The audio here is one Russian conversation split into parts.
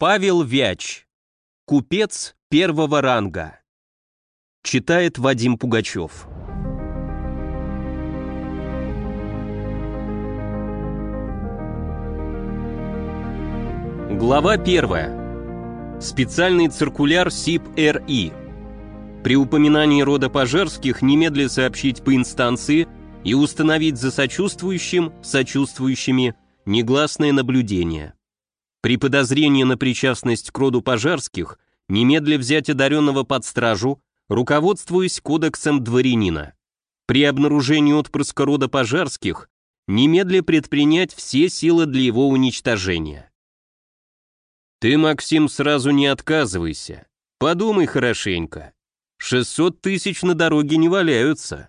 Павел Вяч. Купец первого ранга. Читает Вадим Пугачев. Глава первая. Специальный циркуляр СИП-РИ. При упоминании рода Пожарских немедля сообщить по инстанции и установить за сочувствующим, сочувствующими, негласное наблюдение. При подозрении на причастность к роду Пожарских немедля взять одаренного под стражу, руководствуясь кодексом дворянина. При обнаружении отпрыска рода Пожарских немедля предпринять все силы для его уничтожения. Ты, Максим, сразу не отказывайся. Подумай хорошенько. 600 тысяч на дороге не валяются.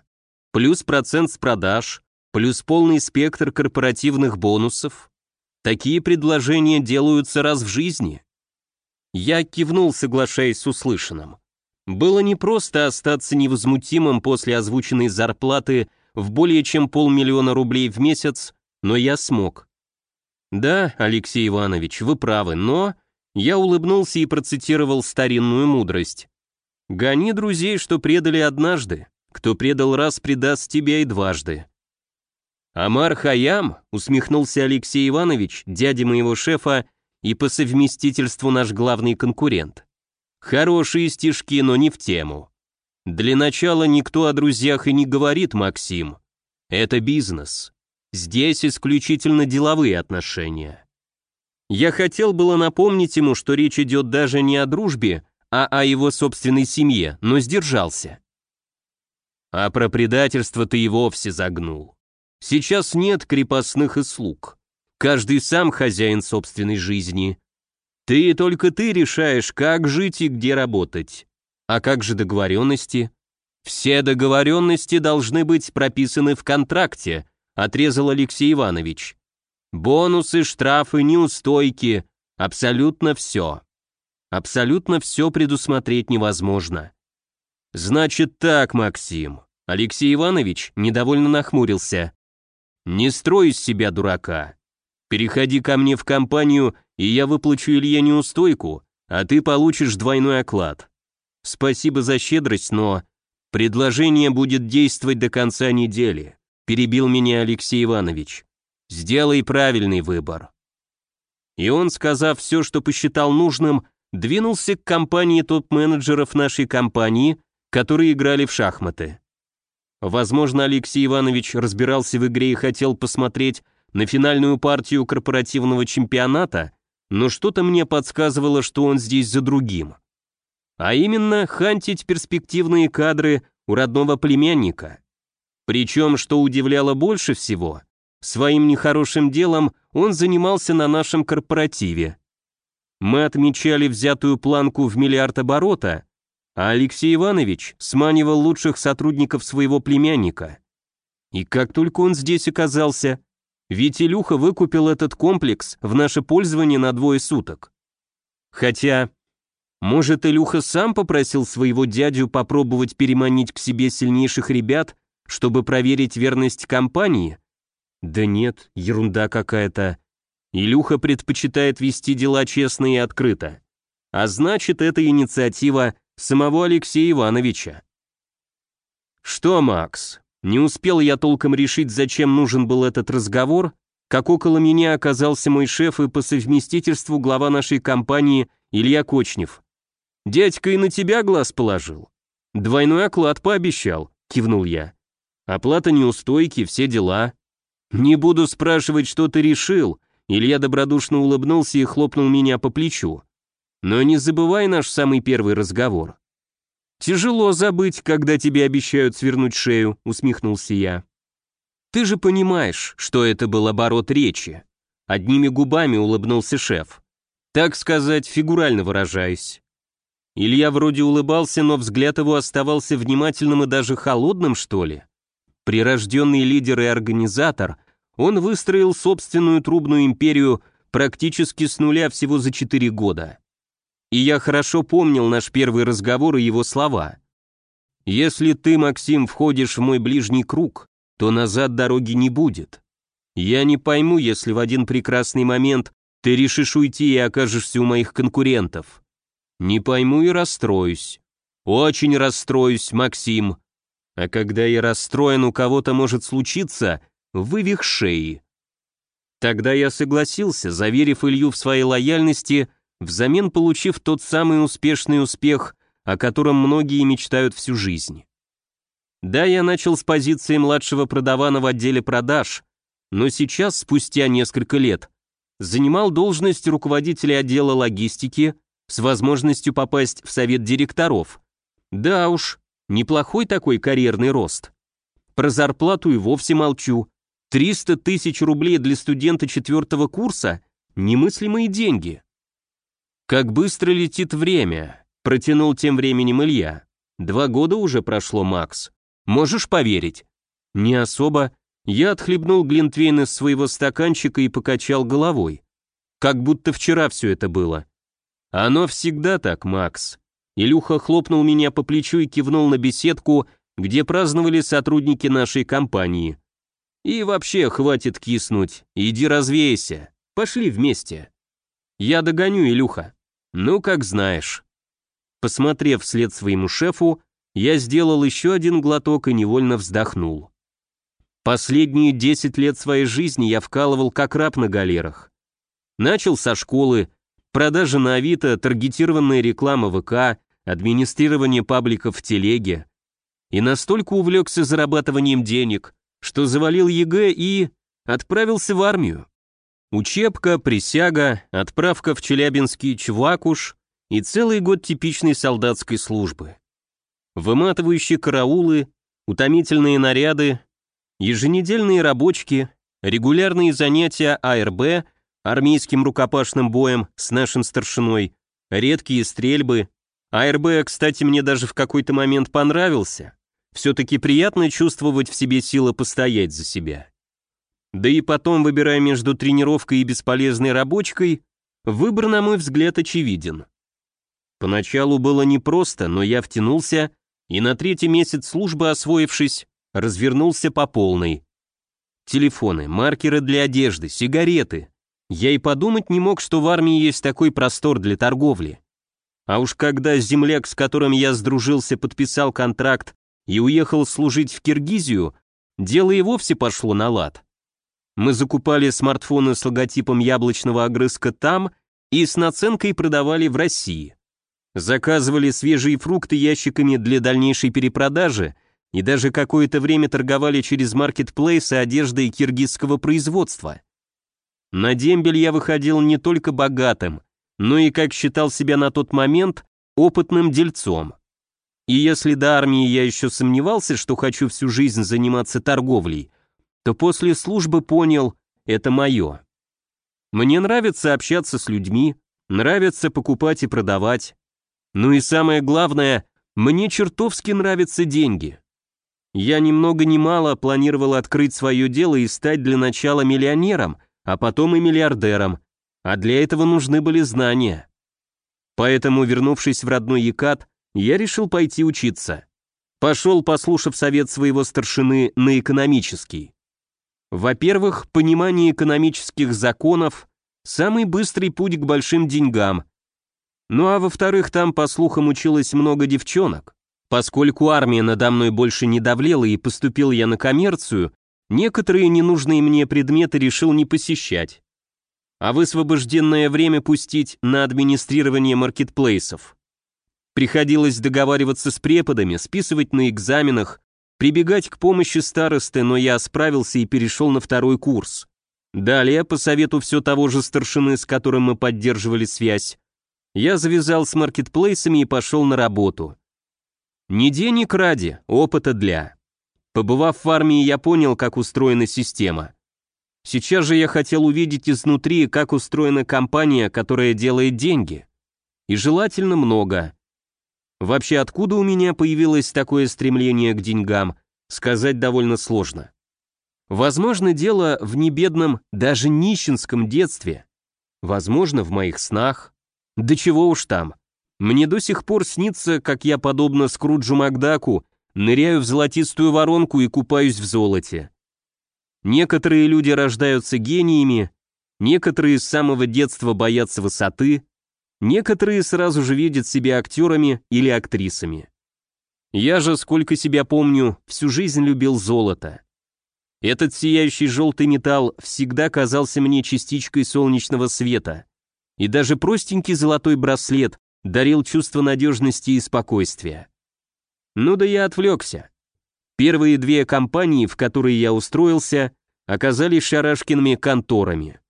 Плюс процент с продаж, плюс полный спектр корпоративных бонусов. Такие предложения делаются раз в жизни. Я кивнул, соглашаясь с услышанным. Было непросто остаться невозмутимым после озвученной зарплаты в более чем полмиллиона рублей в месяц, но я смог. Да, Алексей Иванович, вы правы, но... Я улыбнулся и процитировал старинную мудрость. «Гони друзей, что предали однажды, кто предал раз, предаст тебя и дважды». «Амар Хаям», — усмехнулся Алексей Иванович, дядя моего шефа и по совместительству наш главный конкурент. «Хорошие стишки, но не в тему. Для начала никто о друзьях и не говорит, Максим. Это бизнес. Здесь исключительно деловые отношения. Я хотел было напомнить ему, что речь идет даже не о дружбе, а о его собственной семье, но сдержался. А про предательство ты и вовсе загнул. Сейчас нет крепостных и слуг. Каждый сам хозяин собственной жизни. Ты и только ты решаешь, как жить и где работать. А как же договоренности? Все договоренности должны быть прописаны в контракте, отрезал Алексей Иванович. Бонусы, штрафы, неустойки, абсолютно все. Абсолютно все предусмотреть невозможно. Значит так, Максим. Алексей Иванович недовольно нахмурился. Не строй из себя дурака. Переходи ко мне в компанию, и я выплачу Илье неустойку, а ты получишь двойной оклад. Спасибо за щедрость, но предложение будет действовать до конца недели, перебил меня Алексей Иванович. Сделай правильный выбор». И он, сказав все, что посчитал нужным, двинулся к компании топ-менеджеров нашей компании, которые играли в шахматы. Возможно, Алексей Иванович разбирался в игре и хотел посмотреть на финальную партию корпоративного чемпионата, но что-то мне подсказывало, что он здесь за другим. А именно, хантить перспективные кадры у родного племянника. Причем, что удивляло больше всего, Своим нехорошим делом он занимался на нашем корпоративе. Мы отмечали взятую планку в миллиард оборота, а Алексей Иванович сманивал лучших сотрудников своего племянника. И как только он здесь оказался, ведь Илюха выкупил этот комплекс в наше пользование на двое суток. Хотя, может, Илюха сам попросил своего дядю попробовать переманить к себе сильнейших ребят, чтобы проверить верность компании, да нет, ерунда какая-то. Илюха предпочитает вести дела честно и открыто. А значит, это инициатива самого Алексея Ивановича. Что, Макс, не успел я толком решить, зачем нужен был этот разговор, как около меня оказался мой шеф и по совместительству глава нашей компании Илья Кочнев. «Дядька и на тебя глаз положил. Двойной оклад пообещал», — кивнул я. «Оплата неустойки, все дела. «Не буду спрашивать, что ты решил», Илья добродушно улыбнулся и хлопнул меня по плечу. «Но не забывай наш самый первый разговор». «Тяжело забыть, когда тебе обещают свернуть шею», усмехнулся я. «Ты же понимаешь, что это был оборот речи». Одними губами улыбнулся шеф. Так сказать, фигурально выражаясь. Илья вроде улыбался, но взгляд его оставался внимательным и даже холодным, что ли. Прирожденный лидер и организатор, он выстроил собственную трубную империю практически с нуля всего за 4 года. И я хорошо помнил наш первый разговор и его слова. «Если ты, Максим, входишь в мой ближний круг, то назад дороги не будет. Я не пойму, если в один прекрасный момент Ты решишь уйти и окажешься у моих конкурентов. Не пойму и расстроюсь. Очень расстроюсь, Максим. А когда я расстроен, у кого-то может случиться вывих шеи. Тогда я согласился, заверив Илью в своей лояльности, взамен получив тот самый успешный успех, о котором многие мечтают всю жизнь. Да, я начал с позиции младшего продавана в отделе продаж, но сейчас, спустя несколько лет, занимал должность руководителя отдела логистики с возможностью попасть в совет директоров. Да уж, неплохой такой карьерный рост. Про зарплату и вовсе молчу. 300 тысяч рублей для студента четвертого курса – немыслимые деньги. Как быстро летит время, протянул тем временем Илья. Два года уже прошло, Макс. Можешь поверить? Не особо. Я отхлебнул Глинтвейн из своего стаканчика и покачал головой. Как будто вчера все это было. Оно всегда так, Макс. Илюха хлопнул меня по плечу и кивнул на беседку, где праздновали сотрудники нашей компании. И вообще, хватит киснуть, иди развейся. Пошли вместе. Я догоню, Илюха. Ну, как знаешь. Посмотрев вслед своему шефу, я сделал еще один глоток и невольно вздохнул. Последние 10 лет своей жизни я вкалывал как раб на галерах. Начал со школы, продажи на Авито, таргетированная реклама ВК, администрирование пабликов в телеге. И настолько увлекся зарабатыванием денег, что завалил ЕГЭ и отправился в армию. Учебка, присяга, отправка в Челябинский ЧВВАКУШ и целый год типичной солдатской службы. Выматывающие караулы, утомительные наряды, еженедельные рабочки, регулярные занятия АРБ, армейским рукопашным боем с нашим старшиной, редкие стрельбы. АРБ, кстати, мне даже в какой-то момент понравился. Все-таки приятно чувствовать в себе силы постоять за себя. Да и потом, выбирая между тренировкой и бесполезной рабочкой, выбор, на мой взгляд, очевиден. Поначалу было непросто, но я втянулся, и на третий месяц службы, освоившись, развернулся по полной. Телефоны, маркеры для одежды, сигареты. Я и подумать не мог, что в армии есть такой простор для торговли. А уж когда земляк, с которым я сдружился, подписал контракт и уехал служить в Киргизию, дело и вовсе пошло на лад. Мы закупали смартфоны с логотипом яблочного огрызка там и с наценкой продавали в России. Заказывали свежие фрукты ящиками для дальнейшей перепродажи и даже какое-то время торговали через маркетплейсы одеждой киргизского производства. На дембель я выходил не только богатым, но и, как считал себя на тот момент, опытным дельцом. И если до армии я еще сомневался, что хочу всю жизнь заниматься торговлей, то после службы понял, это мое. Мне нравится общаться с людьми, нравится покупать и продавать. Ну и самое главное, мне чертовски нравятся деньги. Я ни много ни мало планировал открыть свое дело и стать для начала миллионером, а потом и миллиардером, а для этого нужны были знания. Поэтому, вернувшись в родной Якат, я решил пойти учиться. Пошел, послушав совет своего старшины на экономический. Во-первых, понимание экономических законов – самый быстрый путь к большим деньгам. Ну а во-вторых, там, по слухам, училось много девчонок. Поскольку армия надо мной больше не давлела и поступил я на коммерцию, некоторые ненужные мне предметы решил не посещать. А высвобожденное время пустить на администрирование маркетплейсов. Приходилось договариваться с преподами, списывать на экзаменах, прибегать к помощи старосты, но я справился и перешел на второй курс. Далее, по совету все того же старшины, с которым мы поддерживали связь, я завязал с маркетплейсами и пошел на работу. Не денег ради, опыта для. Побывав в армии, я понял, как устроена система. Сейчас же я хотел увидеть изнутри, как устроена компания, которая делает деньги. И желательно много. Вообще, откуда у меня появилось такое стремление к деньгам, сказать довольно сложно. Возможно, дело в небедном, даже нищенском детстве. Возможно, в моих снах. Да чего уж там. Мне до сих пор снится, как я, подобно Скруджу Макдаку, ныряю в золотистую воронку и купаюсь в золоте. Некоторые люди рождаются гениями, некоторые с самого детства боятся высоты, некоторые сразу же видят себя актерами или актрисами. Я же, сколько себя помню, всю жизнь любил золото. Этот сияющий желтый металл всегда казался мне частичкой солнечного света, и даже простенький золотой браслет дарил чувство надежности и спокойствия. Ну да я отвлекся. Первые две компании, в которые я устроился, оказались шарашкиными конторами.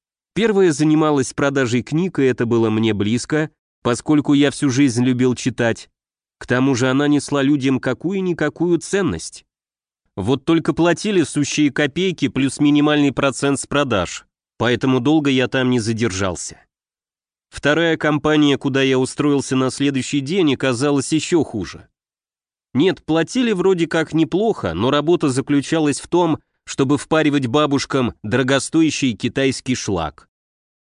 Первая занималась продажей книг, и это было мне близко, поскольку я всю жизнь любил читать. К тому же она несла людям какую-никакую ценность. Вот только платили сущие копейки плюс минимальный процент с продаж, поэтому долго я там не задержался. Вторая компания, куда я устроился на следующий день, оказалась еще хуже. Нет, платили вроде как неплохо, но работа заключалась в том, чтобы впаривать бабушкам дорогостоящий китайский шлак.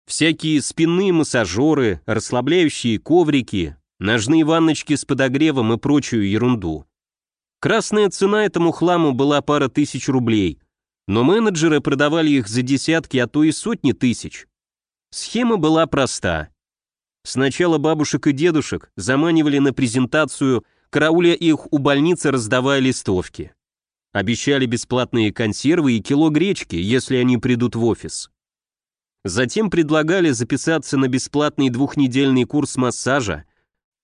Всякие спинные массажеры, расслабляющие коврики, ножные ванночки с подогревом и прочую ерунду. Красная цена этому хламу была пара тысяч рублей, но менеджеры продавали их за десятки, а то и сотни тысяч. Схема была проста. Сначала бабушек и дедушек заманивали на презентацию, карауля их у больницы, раздавая листовки. Обещали бесплатные консервы и кило гречки, если они придут в офис. Затем предлагали записаться на бесплатный двухнедельный курс массажа,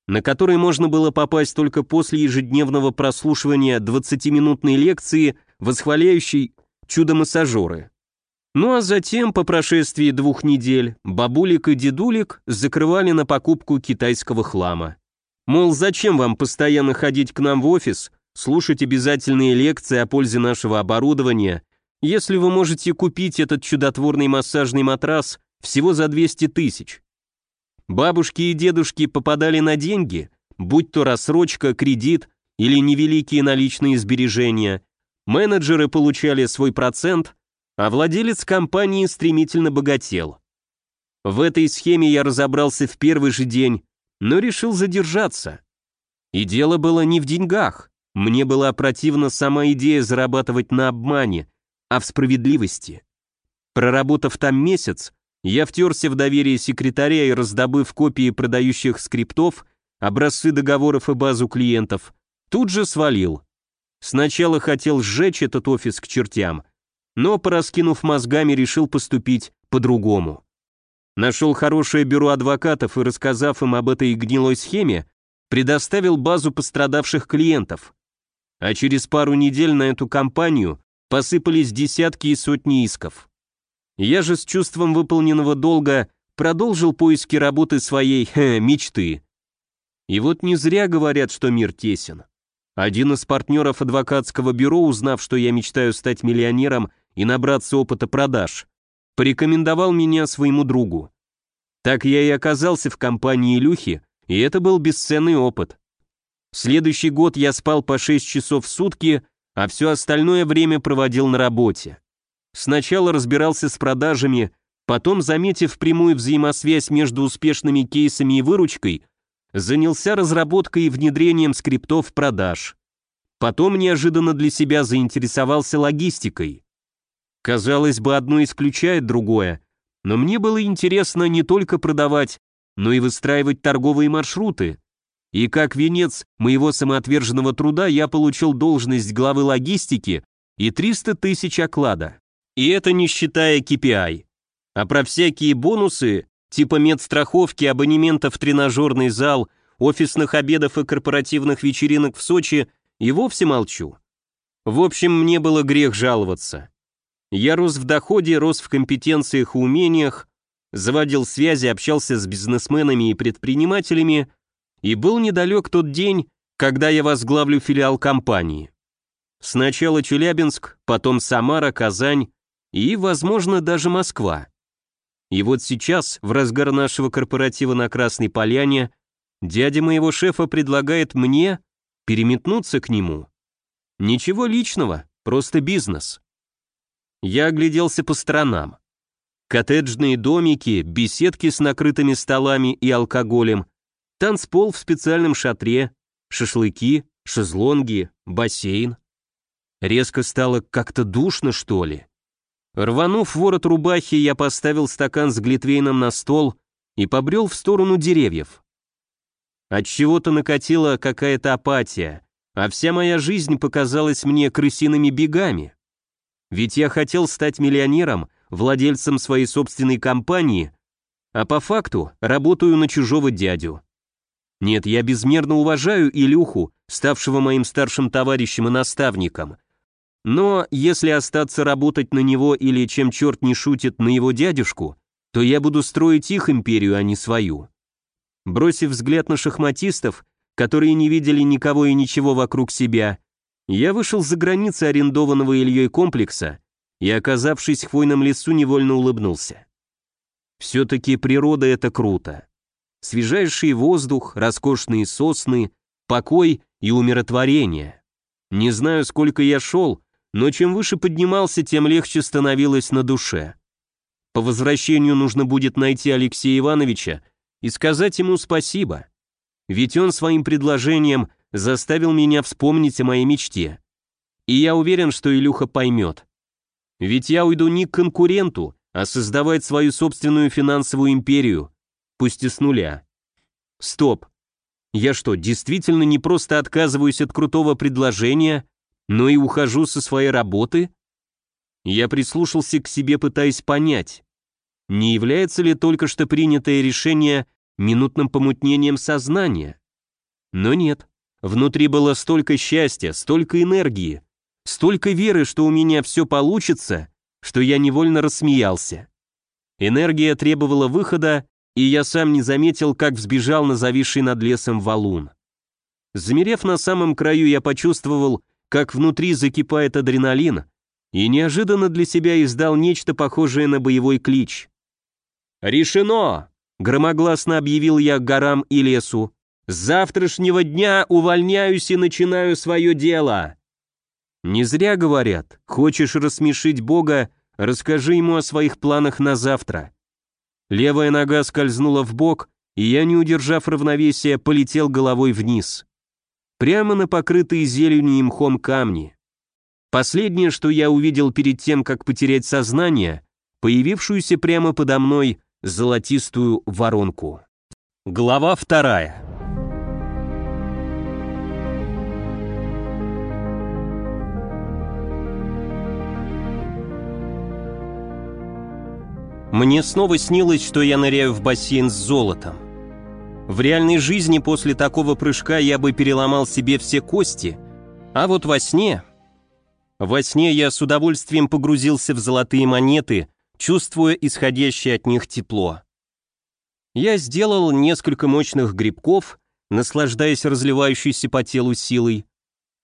на который можно было попасть только после ежедневного прослушивания 20-минутной лекции, восхваляющей чудо-массажеры. Ну а затем, по прошествии двух недель, бабулик и дедулик закрывали на покупку китайского хлама. Мол, зачем вам постоянно ходить к нам в офис, слушать обязательные лекции о пользе нашего оборудования, если вы можете купить этот чудотворный массажный матрас всего за 200 тысяч. Бабушки и дедушки попадали на деньги, будь то рассрочка, кредит или невеликие наличные сбережения. Менеджеры получали свой процент, а владелец компании стремительно богател. В этой схеме я разобрался в первый же день, но решил задержаться. И дело было не в деньгах. Мне была противна сама идея зарабатывать на обмане, а в справедливости. Проработав там месяц, я втерся в доверие секретаря и, раздобыв копии продающих скриптов, образцы договоров и базу клиентов, тут же свалил. Сначала хотел сжечь этот офис к чертям, но, пораскинув мозгами, решил поступить по-другому. Нашел хорошее бюро адвокатов и, рассказав им об этой гнилой схеме, предоставил базу пострадавших клиентов. А через пару недель на эту компанию посыпались десятки и сотни исков. Я же с чувством выполненного долга продолжил поиски работы своей хе, мечты. И вот не зря говорят, что мир тесен. Один из партнеров адвокатского бюро, узнав, что я мечтаю стать миллионером и набраться опыта продаж, порекомендовал меня своему другу. Так я и оказался в компании Илюхи, и это был бесценный опыт. Следующий год я спал по 6 часов в сутки, а все остальное время проводил на работе. Сначала разбирался с продажами, потом, заметив прямую взаимосвязь между успешными кейсами и выручкой, занялся разработкой и внедрением скриптов продаж. Потом неожиданно для себя заинтересовался логистикой. Казалось бы, одно исключает другое, но мне было интересно не только продавать, но и выстраивать торговые маршруты. И как венец моего самоотверженного труда я получил должность главы логистики и 300 тысяч оклада. И это не считая KPI. А про всякие бонусы, типа медстраховки, абонементов в тренажерный зал, офисных обедов и корпоративных вечеринок в Сочи, и вовсе молчу. В общем, мне было грех жаловаться. Я рос в доходе, рос в компетенциях и умениях, заводил связи, общался с бизнесменами и предпринимателями, и был недалек тот день, когда я возглавлю филиал компании. Сначала Челябинск, потом Самара, Казань, и, возможно, даже Москва. И вот сейчас, в разгар нашего корпоратива на Красной Поляне, дядя моего шефа предлагает мне переметнуться к нему. Ничего личного, просто бизнес. Я огляделся по сторонам. Коттеджные домики, беседки с накрытыми столами и алкоголем, танцпол в специальном шатре, шашлыки, шезлонги, бассейн. Резко стало как-то душно, что ли. Рванув ворот рубахи, я поставил стакан с глитвейном на стол и побрел в сторону деревьев. От чего-то накатила какая-то апатия, а вся моя жизнь показалась мне крысиными бегами. Ведь я хотел стать миллионером, владельцем своей собственной компании, а по факту работаю на чужого дядю. Нет, я безмерно уважаю Илюху, ставшего моим старшим товарищем и наставником. Но если остаться работать на него или, чем черт не шутит, на его дядюшку, то я буду строить их империю, а не свою. Бросив взгляд на шахматистов, которые не видели никого и ничего вокруг себя, я вышел за границы арендованного Ильей комплекса и, оказавшись в хвойном лесу, невольно улыбнулся. Все-таки природа — это круто. Свежайший воздух, роскошные сосны, покой и умиротворение. Не знаю, сколько я шел, но чем выше поднимался, тем легче становилось на душе. По возвращению нужно будет найти Алексея Ивановича и сказать ему спасибо. Ведь он своим предложением заставил меня вспомнить о моей мечте. И я уверен, что Илюха поймет. Ведь я уйду не к конкуренту, а создавать свою собственную финансовую империю, пусть и с нуля. Стоп. Я что, действительно не просто отказываюсь от крутого предложения, но и ухожу со своей работы? Я прислушался к себе, пытаясь понять, не является ли только что принятое решение минутным помутнением сознания. Но нет, внутри было столько счастья, столько энергии, столько веры, что у меня все получится, что я невольно рассмеялся. Энергия требовала выхода, и я сам не заметил, как взбежал на зависший над лесом валун. Замерев на самом краю, я почувствовал, как внутри закипает адреналин, и неожиданно для себя издал нечто похожее на боевой клич. «Решено!» — громогласно объявил я горам и лесу. «С завтрашнего дня увольняюсь и начинаю свое дело!» Не зря говорят, хочешь рассмешить Бога, расскажи ему о своих планах на завтра. Левая нога скользнула в бок, и я, не удержав равновесия, полетел головой вниз. Прямо на покрытые зеленью и мхом камни. Последнее, что я увидел перед тем, как потерять сознание, появившуюся прямо подо мной золотистую воронку. Глава вторая. Мне снова снилось, что я ныряю в бассейн с золотом. В реальной жизни после такого прыжка я бы переломал себе все кости, а вот во сне... Во сне я с удовольствием погрузился в золотые монеты, чувствуя исходящее от них тепло. Я сделал несколько мощных грибков, наслаждаясь разливающейся по телу силой,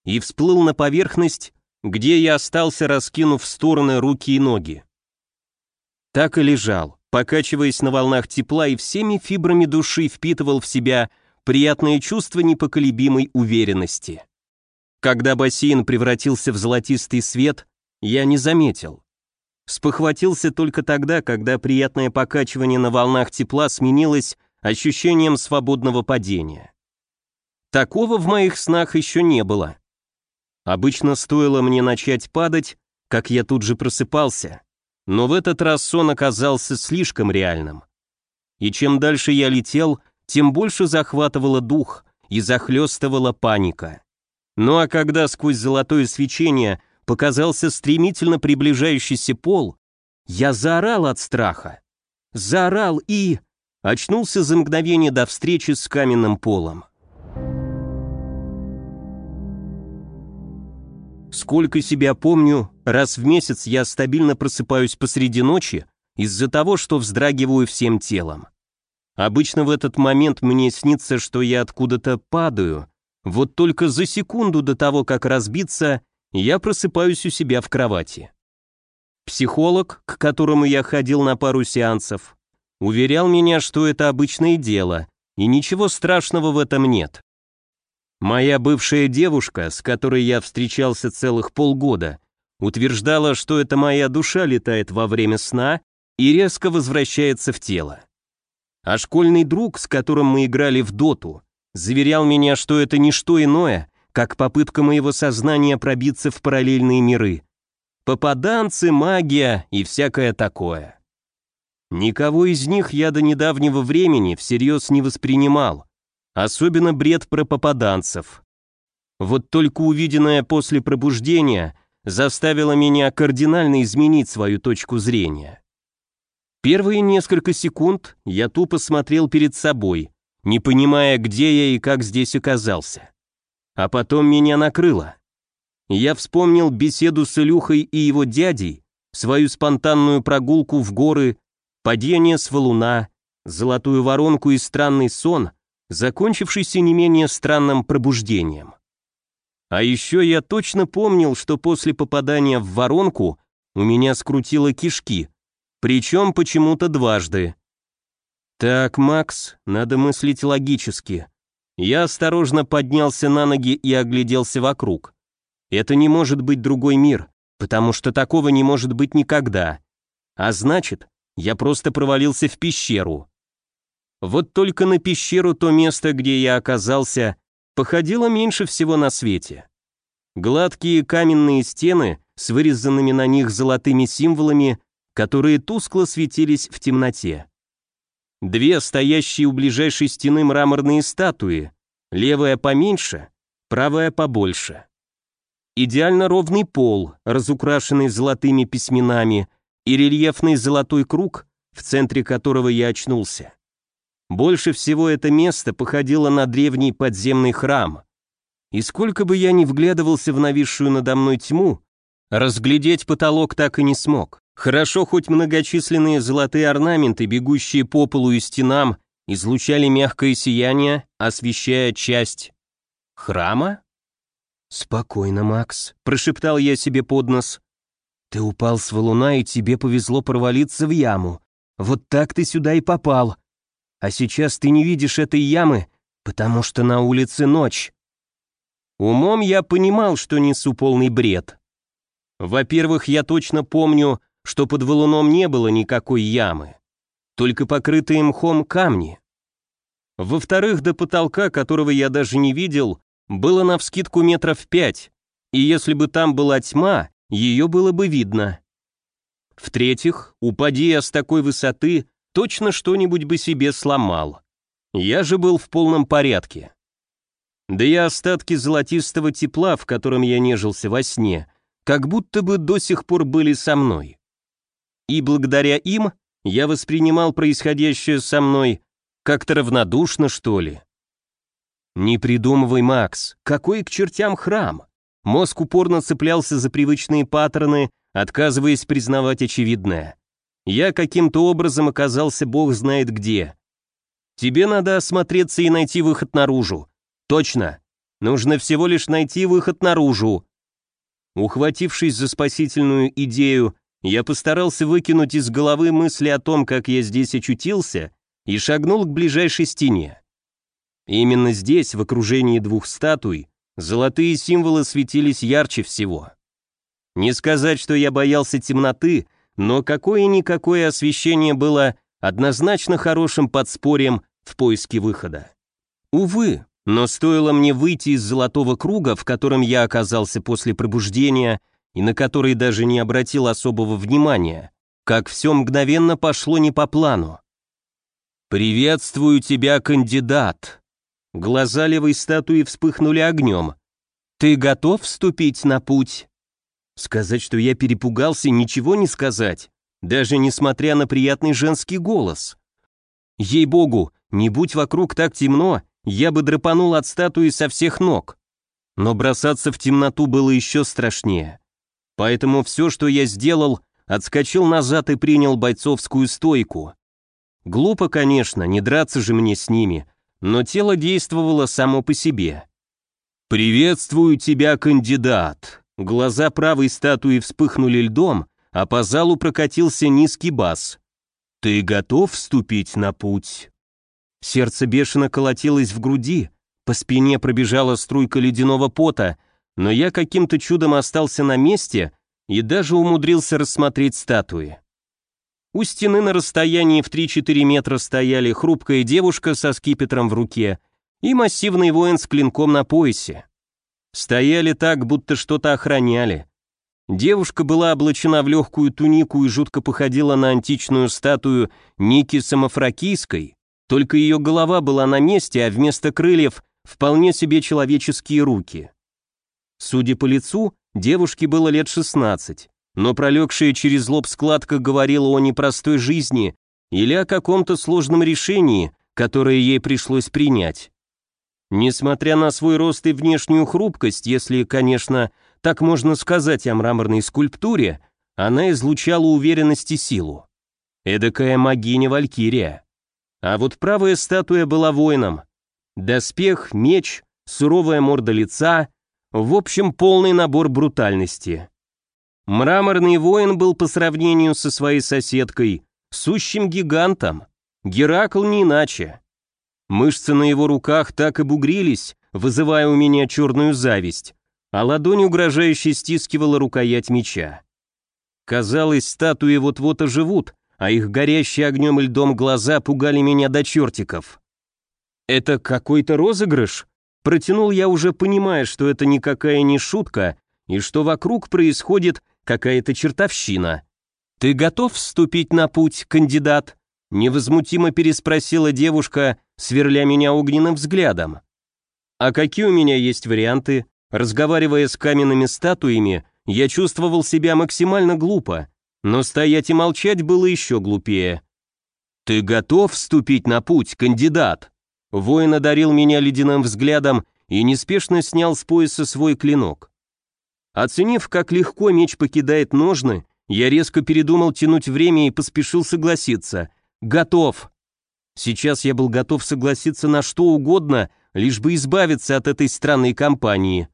и всплыл на поверхность, где я остался, раскинув в стороны руки и ноги. Так и лежал, покачиваясь на волнах тепла и всеми фибрами души впитывал в себя приятное чувство непоколебимой уверенности. Когда бассейн превратился в золотистый свет, я не заметил. Спохватился только тогда, когда приятное покачивание на волнах тепла сменилось ощущением свободного падения. Такого в моих снах еще не было. Обычно стоило мне начать падать, как я тут же просыпался, но в этот раз сон оказался слишком реальным. И чем дальше я летел, тем больше захватывало дух и захлестывала паника. Ну а когда сквозь золотое свечение показался стремительно приближающийся пол, я заорал от страха. Заорал и... Очнулся за мгновение до встречи с каменным полом. Сколько себя помню, раз в месяц я стабильно просыпаюсь посреди ночи из-за того, что вздрагиваю всем телом. Обычно в этот момент мне снится, что я откуда-то падаю, вот только за секунду до того, как разбиться, я просыпаюсь у себя в кровати. Психолог, к которому я ходил на пару сеансов, уверял меня, что это обычное дело, и ничего страшного в этом нет. Моя бывшая девушка, с которой я встречался целых полгода, утверждала, что это моя душа летает во время сна и резко возвращается в тело. А школьный друг, с которым мы играли в доту, заверял меня, что это не что иное, как попытка моего сознания пробиться в параллельные миры. Попаданцы, магия и всякое такое. Никого из них я до недавнего времени всерьез не воспринимал, особенно бред про попаданцев. Вот только увиденное после пробуждения заставило меня кардинально изменить свою точку зрения. Первые несколько секунд я тупо смотрел перед собой, не понимая, где я и как здесь оказался. А потом меня накрыло. Я вспомнил беседу с Илюхой и его дядей, свою спонтанную прогулку в горы, падение с валуна, золотую воронку и странный сон, закончившийся не менее странным пробуждением. А еще я точно помнил, что после попадания в воронку у меня скрутило кишки, причем почему-то дважды. Так, Макс, надо мыслить логически. Я осторожно поднялся на ноги и огляделся вокруг. Это не может быть другой мир, потому что такого не может быть никогда. А значит, я просто провалился в пещеру. Вот только на пещеру то место, где я оказался, походило меньше всего на свете. Гладкие каменные стены с вырезанными на них золотыми символами, которые тускло светились в темноте. Две стоящие у ближайшей стены мраморные статуи, левая поменьше, правая побольше. Идеально ровный пол, разукрашенный золотыми письменами, и рельефный золотой круг, в центре которого я очнулся. Больше всего это место походило на древний подземный храм. И сколько бы я ни вглядывался в нависшую надо мной тьму, разглядеть потолок так и не смог. Хорошо, хоть многочисленные золотые орнаменты, бегущие по полу и стенам, излучали мягкое сияние, освещая часть храма? «Спокойно, Макс», — прошептал я себе под нос. «Ты упал с валуна, и тебе повезло провалиться в яму. Вот так ты сюда и попал. А сейчас ты не видишь этой ямы, потому что на улице ночь». Умом я понимал, что несу полный бред. Во-первых, я точно помню, что под валуном не было никакой ямы, только покрытые мхом камни. Во-вторых, до потолка, которого я даже не видел, было навскидку метров пять, и если бы там была тьма, ее было бы видно. В-третьих, упади я с такой высоты, точно что-нибудь бы себе сломал. Я же был в полном порядке. Да и остатки золотистого тепла, в котором я нежился во сне, как будто бы до сих пор были со мной. И благодаря им я воспринимал происходящее со мной как-то равнодушно, что ли. «Не придумывай, Макс, какой к чертям храм?» Мозг упорно цеплялся за привычные паттерны, отказываясь признавать очевидное. Я каким-то образом оказался бог знает где. Тебе надо осмотреться и найти выход наружу. Точно. Нужно всего лишь найти выход наружу. Ухватившись за спасительную идею, я постарался выкинуть из головы мысли о том, как я здесь очутился, и шагнул к ближайшей стене. Именно здесь, в окружении двух статуй, золотые символы светились ярче всего. Не сказать, что я боялся темноты, но какое-никакое освещение было однозначно хорошим подспорьем в поиске выхода. Увы, но стоило мне выйти из золотого круга, в котором я оказался после пробуждения и на который даже не обратил особого внимания, как все мгновенно пошло не по плану. «Приветствую тебя, кандидат!» Глаза левой статуи вспыхнули огнем. «Ты готов вступить на путь?» Сказать, что я перепугался, ничего не сказать, даже несмотря на приятный женский голос. Ей-богу, не будь вокруг так темно, я бы драпанул от статуи со всех ног. Но бросаться в темноту было еще страшнее. Поэтому все, что я сделал, отскочил назад и принял бойцовскую стойку. Глупо, конечно, не драться же мне с ними, но тело действовало само по себе. «Приветствую тебя, кандидат!» Глаза правой статуи вспыхнули льдом, а по залу прокатился низкий бас. «Ты готов вступить на путь?» Сердце бешено колотилось в груди, по спине пробежала струйка ледяного пота, но я каким-то чудом остался на месте и даже умудрился рассмотреть статуи. У стены на расстоянии в 3-4 метра стояли хрупкая девушка со скипетром в руке и массивный воин с клинком на поясе. Стояли так, будто что-то охраняли. Девушка была облачена в легкую тунику и жутко походила на античную статую Ники Самофракийской, только ее голова была на месте, а вместо крыльев вполне себе человеческие руки. Судя по лицу, девушке было лет 16, но пролегшая через лоб складка говорила о непростой жизни или о каком-то сложном решении, которое ей пришлось принять. Несмотря на свой рост и внешнюю хрупкость, если, конечно, так можно сказать о мраморной скульптуре, она излучала уверенность и силу. Эдакая магиня-валькирия. А вот правая статуя была воином. Доспех, меч, суровая морда лица, в общем, полный набор брутальности. Мраморный воин был по сравнению со своей соседкой сущим гигантом. Геракл не иначе. Мышцы на его руках так и бугрились, вызывая у меня черную зависть, а ладонь угрожающе стискивала рукоять меча. Казалось, статуи вот-вот оживут, а их горящие огнем и льдом глаза пугали меня до чертиков. «Это какой-то розыгрыш?» Протянул я уже понимая, что это никакая не шутка, и что вокруг происходит какая-то чертовщина. «Ты готов вступить на путь, кандидат?» Невозмутимо переспросила девушка, сверля меня огненным взглядом. «А какие у меня есть варианты?» Разговаривая с каменными статуями, я чувствовал себя максимально глупо, но стоять и молчать было еще глупее. «Ты готов вступить на путь, кандидат?» Воин одарил меня ледяным взглядом и неспешно снял с пояса свой клинок. Оценив, как легко меч покидает ножны, я резко передумал тянуть время и поспешил согласиться. «Готов!» Сейчас я был готов согласиться на что угодно, лишь бы избавиться от этой странной компании.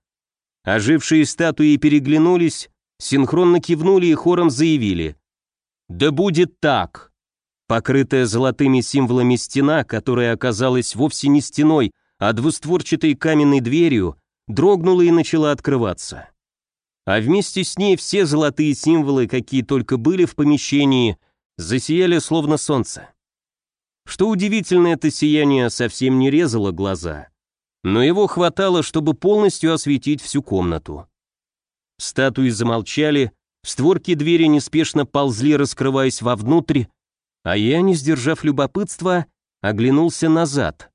Ожившие статуи переглянулись, синхронно кивнули и хором заявили. «Да будет так!» Покрытая золотыми символами стена, которая оказалась вовсе не стеной, а двустворчатой каменной дверью, дрогнула и начала открываться. А вместе с ней все золотые символы, какие только были в помещении, засияли словно солнце. Что удивительно, это сияние совсем не резало глаза, но его хватало, чтобы полностью осветить всю комнату. Статуи замолчали, створки двери неспешно ползли, раскрываясь вовнутрь, а я, не сдержав любопытства, оглянулся назад.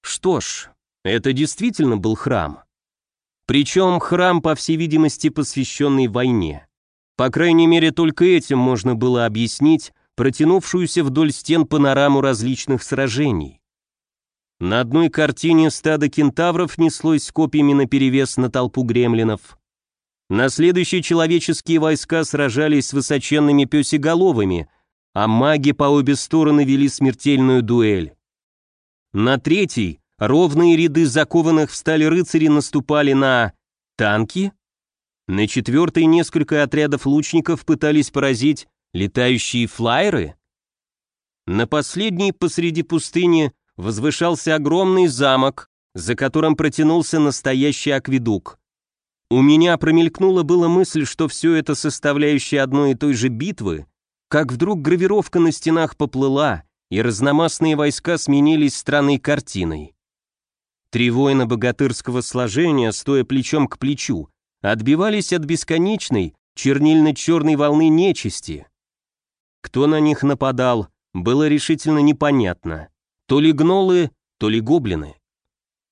Что ж, это действительно был храм. Причем храм, по всей видимости, посвященный войне. По крайней мере, только этим можно было объяснить протянувшуюся вдоль стен панораму различных сражений. На одной картине стадо кентавров неслось с копьями наперевес на толпу гремлинов. На следующей человеческие войска сражались с высоченными песеголовыми, а маги по обе стороны вели смертельную дуэль. На третьей ровные ряды закованных в сталь рыцарей наступали на... танки? На четвертой несколько отрядов лучников пытались поразить летающие флайеры? На последней посреди пустыни возвышался огромный замок, за которым протянулся настоящий акведук. У меня промелькнула была мысль, что все это составляющее одной и той же битвы, как вдруг гравировка на стенах поплыла, и разномастные войска сменились странной картиной. Три воина богатырского сложения, стоя плечом к плечу, отбивались от бесконечной, чернильно-черной волны нечисти. Кто на них нападал, было решительно непонятно. То ли гнолы, то ли гоблины.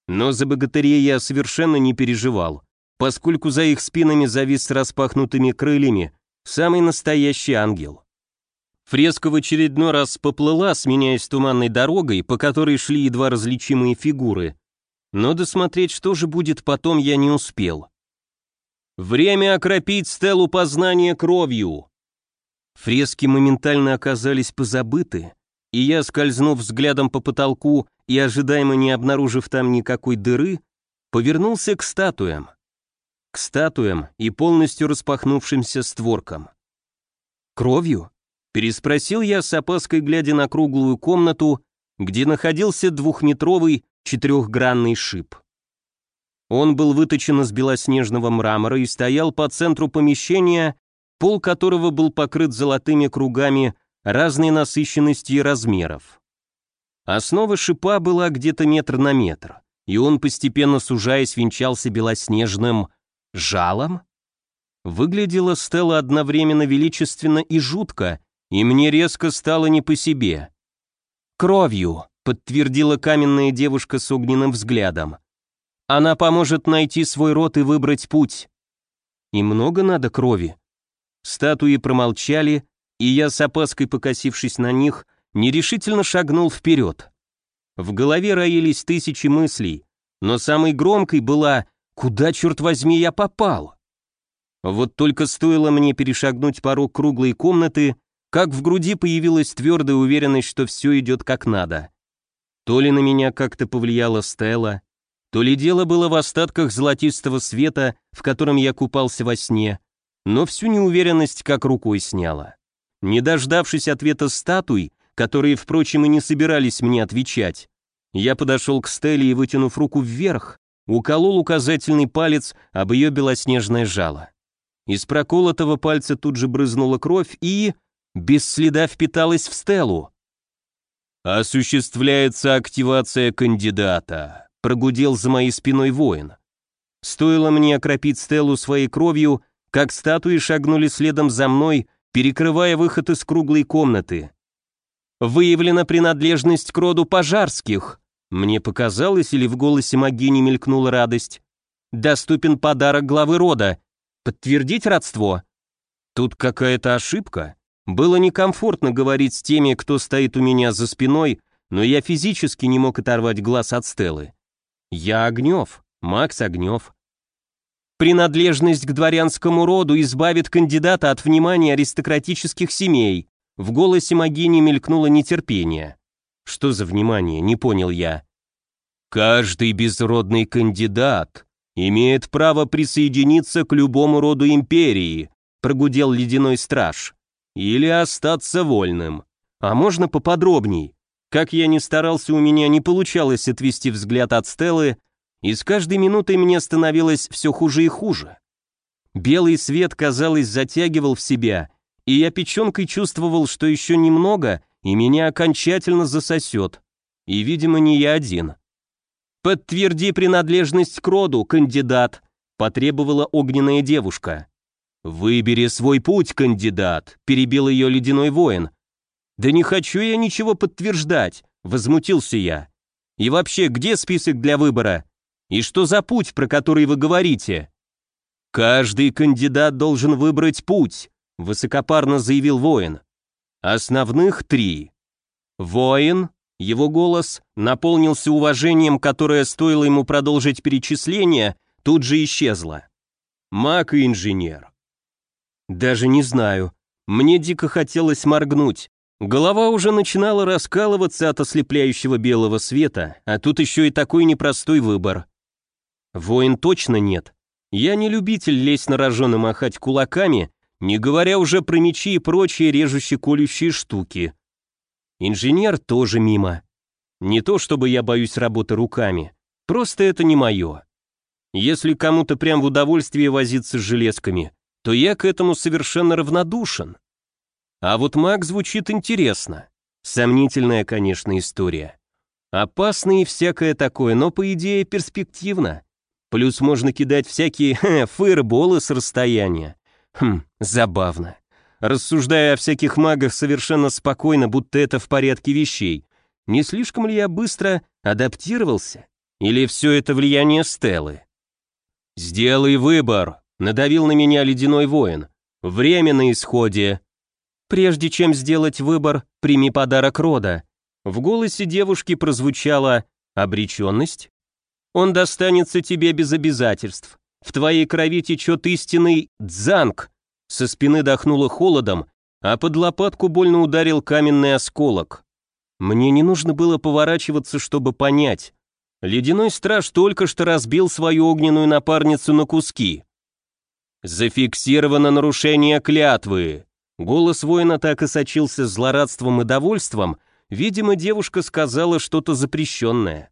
Но за богатырей я совершенно не переживал, поскольку за их спинами завис распахнутыми крыльями самый настоящий ангел. Фреска в очередной раз поплыла, сменяясь туманной дорогой, по которой шли едва различимые фигуры, но досмотреть, что же будет потом, я не успел. Время окропить стелу познания кровью. Фрески моментально оказались позабыты, и я, скользнув взглядом по потолку и ожидаемо не обнаружив там никакой дыры, повернулся к статуям. К статуям и полностью распахнувшимся створкам. «Кровью?» — переспросил я с опаской, глядя на круглую комнату, где находился двухметровый четырехгранный шип. Он был выточен из белоснежного мрамора и стоял по центру помещения, пол которого был покрыт золотыми кругами разной насыщенности и размеров. Основа шипа была где-то метр на метр, и он, постепенно сужаясь, венчался белоснежным жалом. Выглядела Стелла одновременно величественно и жутко, и мне резко стало не по себе. «Кровью», — подтвердила каменная девушка с огненным взглядом. «Она поможет найти свой род и выбрать путь». «И много надо крови?» Статуи промолчали, и я, с опаской покосившись на них, нерешительно шагнул вперед. В голове роились тысячи мыслей, но самой громкой была «Куда, черт возьми, я попал?» Вот только стоило мне перешагнуть порог круглой комнаты, как в груди появилась твердая уверенность, что все идет как надо. То ли на меня как-то повлияла Стелла, то ли дело было в остатках золотистого света, в котором я купался во сне, но всю неуверенность как рукой сняла. Не дождавшись ответа статуй, которые, впрочем, и не собирались мне отвечать, я подошел к Стелле и, вытянув руку вверх, уколол указательный палец об ее белоснежное жало. Из проколотого пальца тут же брызнула кровь и... без следа впиталась в Стеллу. «Осуществляется активация кандидата», — прогудел за моей спиной воин. Стоило мне окропить Стеллу своей кровью, как статуи шагнули следом за мной, перекрывая выход из круглой комнаты. «Выявлена принадлежность к роду пожарских», мне показалось, или в голосе Магини мелькнула радость. «Доступен подарок главы рода. Подтвердить родство?» Тут какая-то ошибка. Было некомфортно говорить с теми, кто стоит у меня за спиной, но я физически не мог оторвать глаз от Стеллы. Я Огнев, Макс Огнев. Принадлежность к дворянскому роду избавит кандидата от внимания аристократических семей. В голосе Магини мелькнуло нетерпение. Что за внимание, не понял я. Каждый безродный кандидат имеет право присоединиться к любому роду империи, прогудел ледяной страж, или остаться вольным. А можно поподробней? Как я ни старался, у меня не получалось отвести взгляд от Стеллы, и с каждой минутой мне становилось все хуже и хуже. Белый свет, казалось, затягивал в себя, и я печенкой чувствовал, что еще немного, и меня окончательно засосет. И, видимо, не я один. «Подтверди принадлежность к роду, кандидат», — потребовала огненная девушка. «Выбери свой путь, кандидат», — перебил ее ледяной воин. «Да не хочу я ничего подтверждать», — возмутился я. «И вообще, где список для выбора? И что за путь, про который вы говорите? Каждый кандидат должен выбрать путь, высокопарно заявил воин. Основных три. Воин, его голос наполнился уважением, которое стоило ему продолжить перечисление, тут же исчезло. Маг и инженер. Даже не знаю. Мне дико хотелось моргнуть. Голова уже начинала раскалываться от ослепляющего белого света, а тут еще и такой непростой выбор. Воин точно нет. Я не любитель лезть на рожон и махать кулаками, не говоря уже про мечи и прочие режущие-колющие штуки. Инженер тоже мимо. Не то чтобы я боюсь работы руками, просто это не мое. Если кому-то прям в удовольствие возиться с железками, то я к этому совершенно равнодушен. А вот маг звучит интересно. Сомнительная, конечно, история. Опасно и всякое такое, но по идее перспективно. Плюс можно кидать всякие ха, фаерболы с расстояния. Хм, забавно. Рассуждая о всяких магах совершенно спокойно, будто это в порядке вещей. Не слишком ли я быстро адаптировался? Или все это влияние Стеллы? «Сделай выбор», — надавил на меня ледяной воин. «Время на исходе». «Прежде чем сделать выбор, прими подарок рода». В голосе девушки прозвучала обреченность, он достанется тебе без обязательств. В твоей крови течет истинный дзанг. Со спины дохнуло холодом, а под лопатку больно ударил каменный осколок. Мне не нужно было поворачиваться, чтобы понять. Ледяной страж только что разбил свою огненную напарницу на куски. «Зафиксировано нарушение клятвы!» Голос воина так и сочился злорадством и довольством, видимо, девушка сказала что-то запрещенное.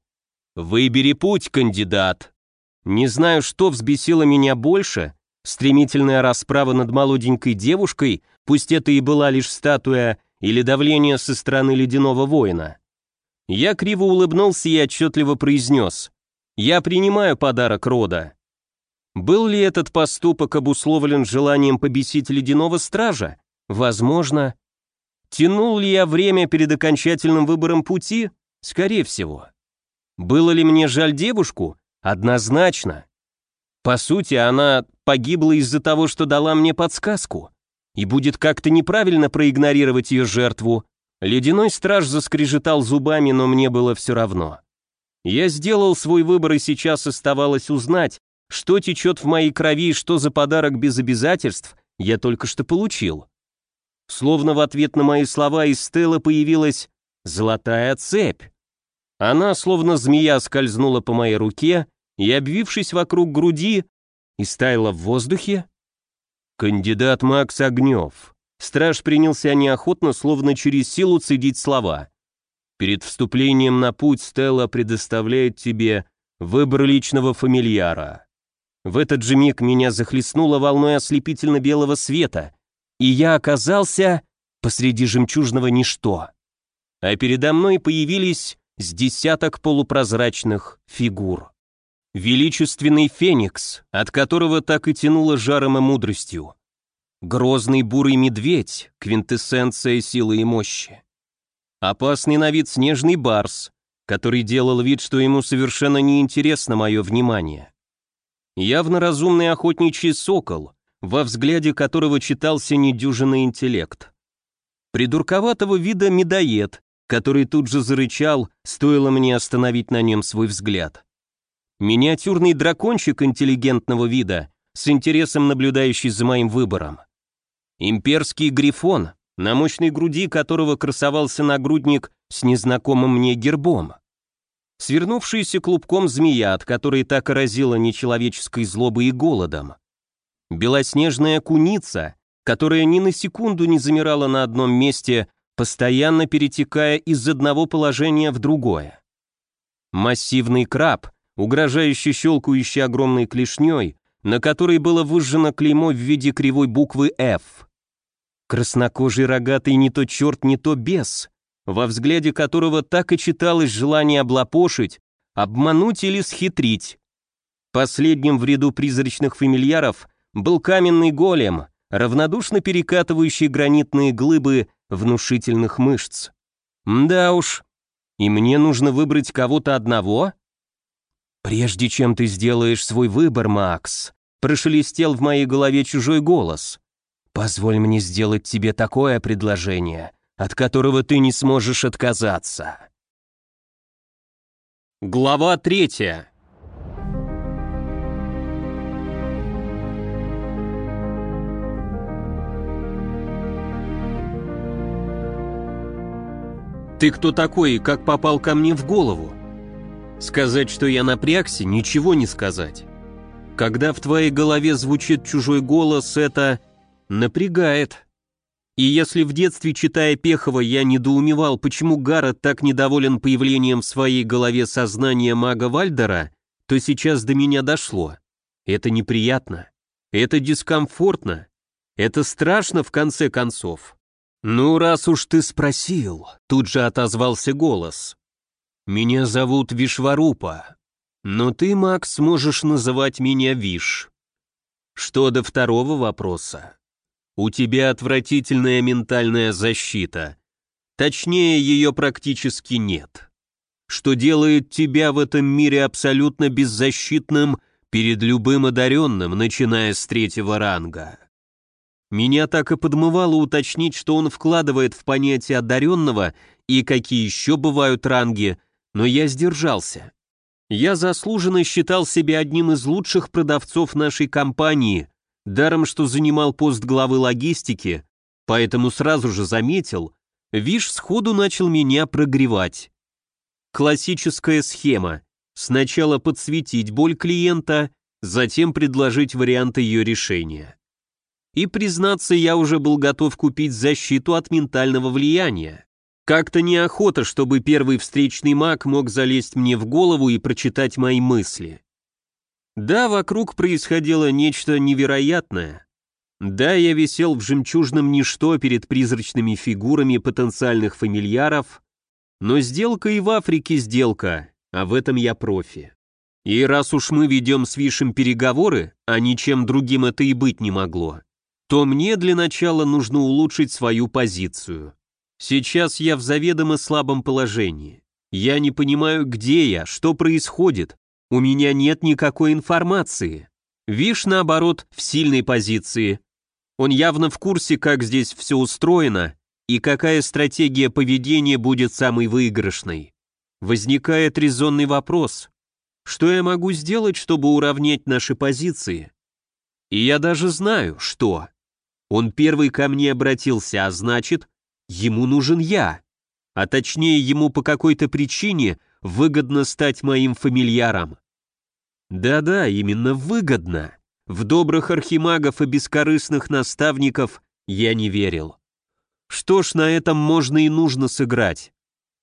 Выбери путь, кандидат. Не знаю, что взбесило меня больше, стремительная расправа над молоденькой девушкой, пусть это и была лишь статуя, или давление со стороны ледяного воина. Я криво улыбнулся и отчетливо произнес. «Я принимаю подарок рода». Был ли этот поступок обусловлен желанием побесить ледяного стража? Возможно. Тянул ли я время перед окончательным выбором пути? Скорее всего. Было ли мне жаль девушку? Однозначно. По сути, она погибла из-за того, что дала мне подсказку. И будет как-то неправильно проигнорировать ее жертву. Ледяной страж заскрежетал зубами, но мне было все равно. Я сделал свой выбор, и сейчас оставалось узнать, что течет в моей крови и что за подарок без обязательств я только что получил. Словно в ответ на мои слова из Стелла появилась золотая цепь. Она, словно змея, скользнула по моей руке и, обвившись вокруг груди, и стаяла в воздухе. Кандидат Макс Огнев. Страж принялся неохотно, словно через силу цедить слова. Перед вступлением на путь Стелла предоставляет тебе выбор личного фамильяра. В этот же миг меня захлестнуло волной ослепительно-белого света, и я оказался посреди жемчужного ничто. А передо мной появились с десяток полупрозрачных фигур. Величественный феникс, от которого так и тянуло жаром и мудростью. Грозный бурый медведь, квинтэссенция силы и мощи. Опасный на вид снежный барс, который делал вид, что ему совершенно неинтересно мое внимание явно разумный охотничий сокол, во взгляде которого читался недюжинный интеллект. Придурковатого вида медоед, который тут же зарычал, стоило мне остановить на нем свой взгляд. Миниатюрный дракончик интеллигентного вида, с интересом наблюдающий за моим выбором. Имперский грифон, на мощной груди которого красовался нагрудник с незнакомым мне гербом свернувшаяся клубком змея, от которой так и разила нечеловеческой злобой и голодом. Белоснежная куница, которая ни на секунду не замирала на одном месте, постоянно перетекая из одного положения в другое. Массивный краб, угрожающе щелкающий огромной клешней, на которой было выжжено клеймо в виде кривой буквы «Ф». Краснокожий рогатый не то черт, не то бес, во взгляде которого так и читалось желание облапошить, обмануть или схитрить. Последним в ряду призрачных фамильяров был каменный голем, равнодушно перекатывающий гранитные глыбы внушительных мышц. Да уж, и мне нужно выбрать кого-то одного? Прежде чем ты сделаешь свой выбор, Макс, прошелестел в моей голове чужой голос. Позволь мне сделать тебе такое предложение, от которого ты не сможешь отказаться. Глава третья. Ты кто такой и как попал ко мне в голову? Сказать, что я напрягся, ничего не сказать. Когда в твоей голове звучит чужой голос, это напрягает. И если в детстве, читая Пехова, я недоумевал, почему Гаррет так недоволен появлением в своей голове сознания мага Вальдера, то сейчас до меня дошло. Это неприятно. Это дискомфортно. Это страшно, в конце концов. «Ну, раз уж ты спросил», — тут же отозвался голос. «Меня зовут Вишварупа, но ты, Макс, можешь называть меня Виш». Что до второго вопроса, у тебя отвратительная ментальная защита. Точнее, ее практически нет. Что делает тебя в этом мире абсолютно беззащитным перед любым одаренным, начиная с третьего ранга. Меня так и подмывало уточнить, что он вкладывает в понятие одаренного и какие еще бывают ранги, но я сдержался. Я заслуженно считал себя одним из лучших продавцов нашей компании, Даром, что занимал пост главы логистики, поэтому сразу же заметил, Виш сходу начал меня прогревать. Классическая схема. Сначала подсветить боль клиента, затем предложить варианты ее решения. И, признаться, я уже был готов купить защиту от ментального влияния. Как-то неохота, чтобы первый встречный маг мог залезть мне в голову и прочитать мои мысли. Да, вокруг происходило нечто невероятное. Да, я висел в жемчужном ничто перед призрачными фигурами потенциальных фамильяров, но сделка и в Африке сделка, а в этом я профи. И раз уж мы ведем с Вишем переговоры, а ничем другим это и быть не могло, то мне для начала нужно улучшить свою позицию. Сейчас я в заведомо слабом положении. Я не понимаю, где я, что происходит. У меня нет никакой информации. Виш, наоборот, в сильной позиции. Он явно в курсе, как здесь все устроено и какая стратегия поведения будет самой выигрышной. Возникает резонный вопрос. Что я могу сделать, чтобы уравнять наши позиции? И я даже знаю, что. Он первый ко мне обратился, а значит, ему нужен я. А точнее, ему по какой-то причине выгодно стать моим фамильяром. Да-да, именно выгодно. В добрых архимагов и бескорыстных наставников я не верил. Что ж, на этом можно и нужно сыграть.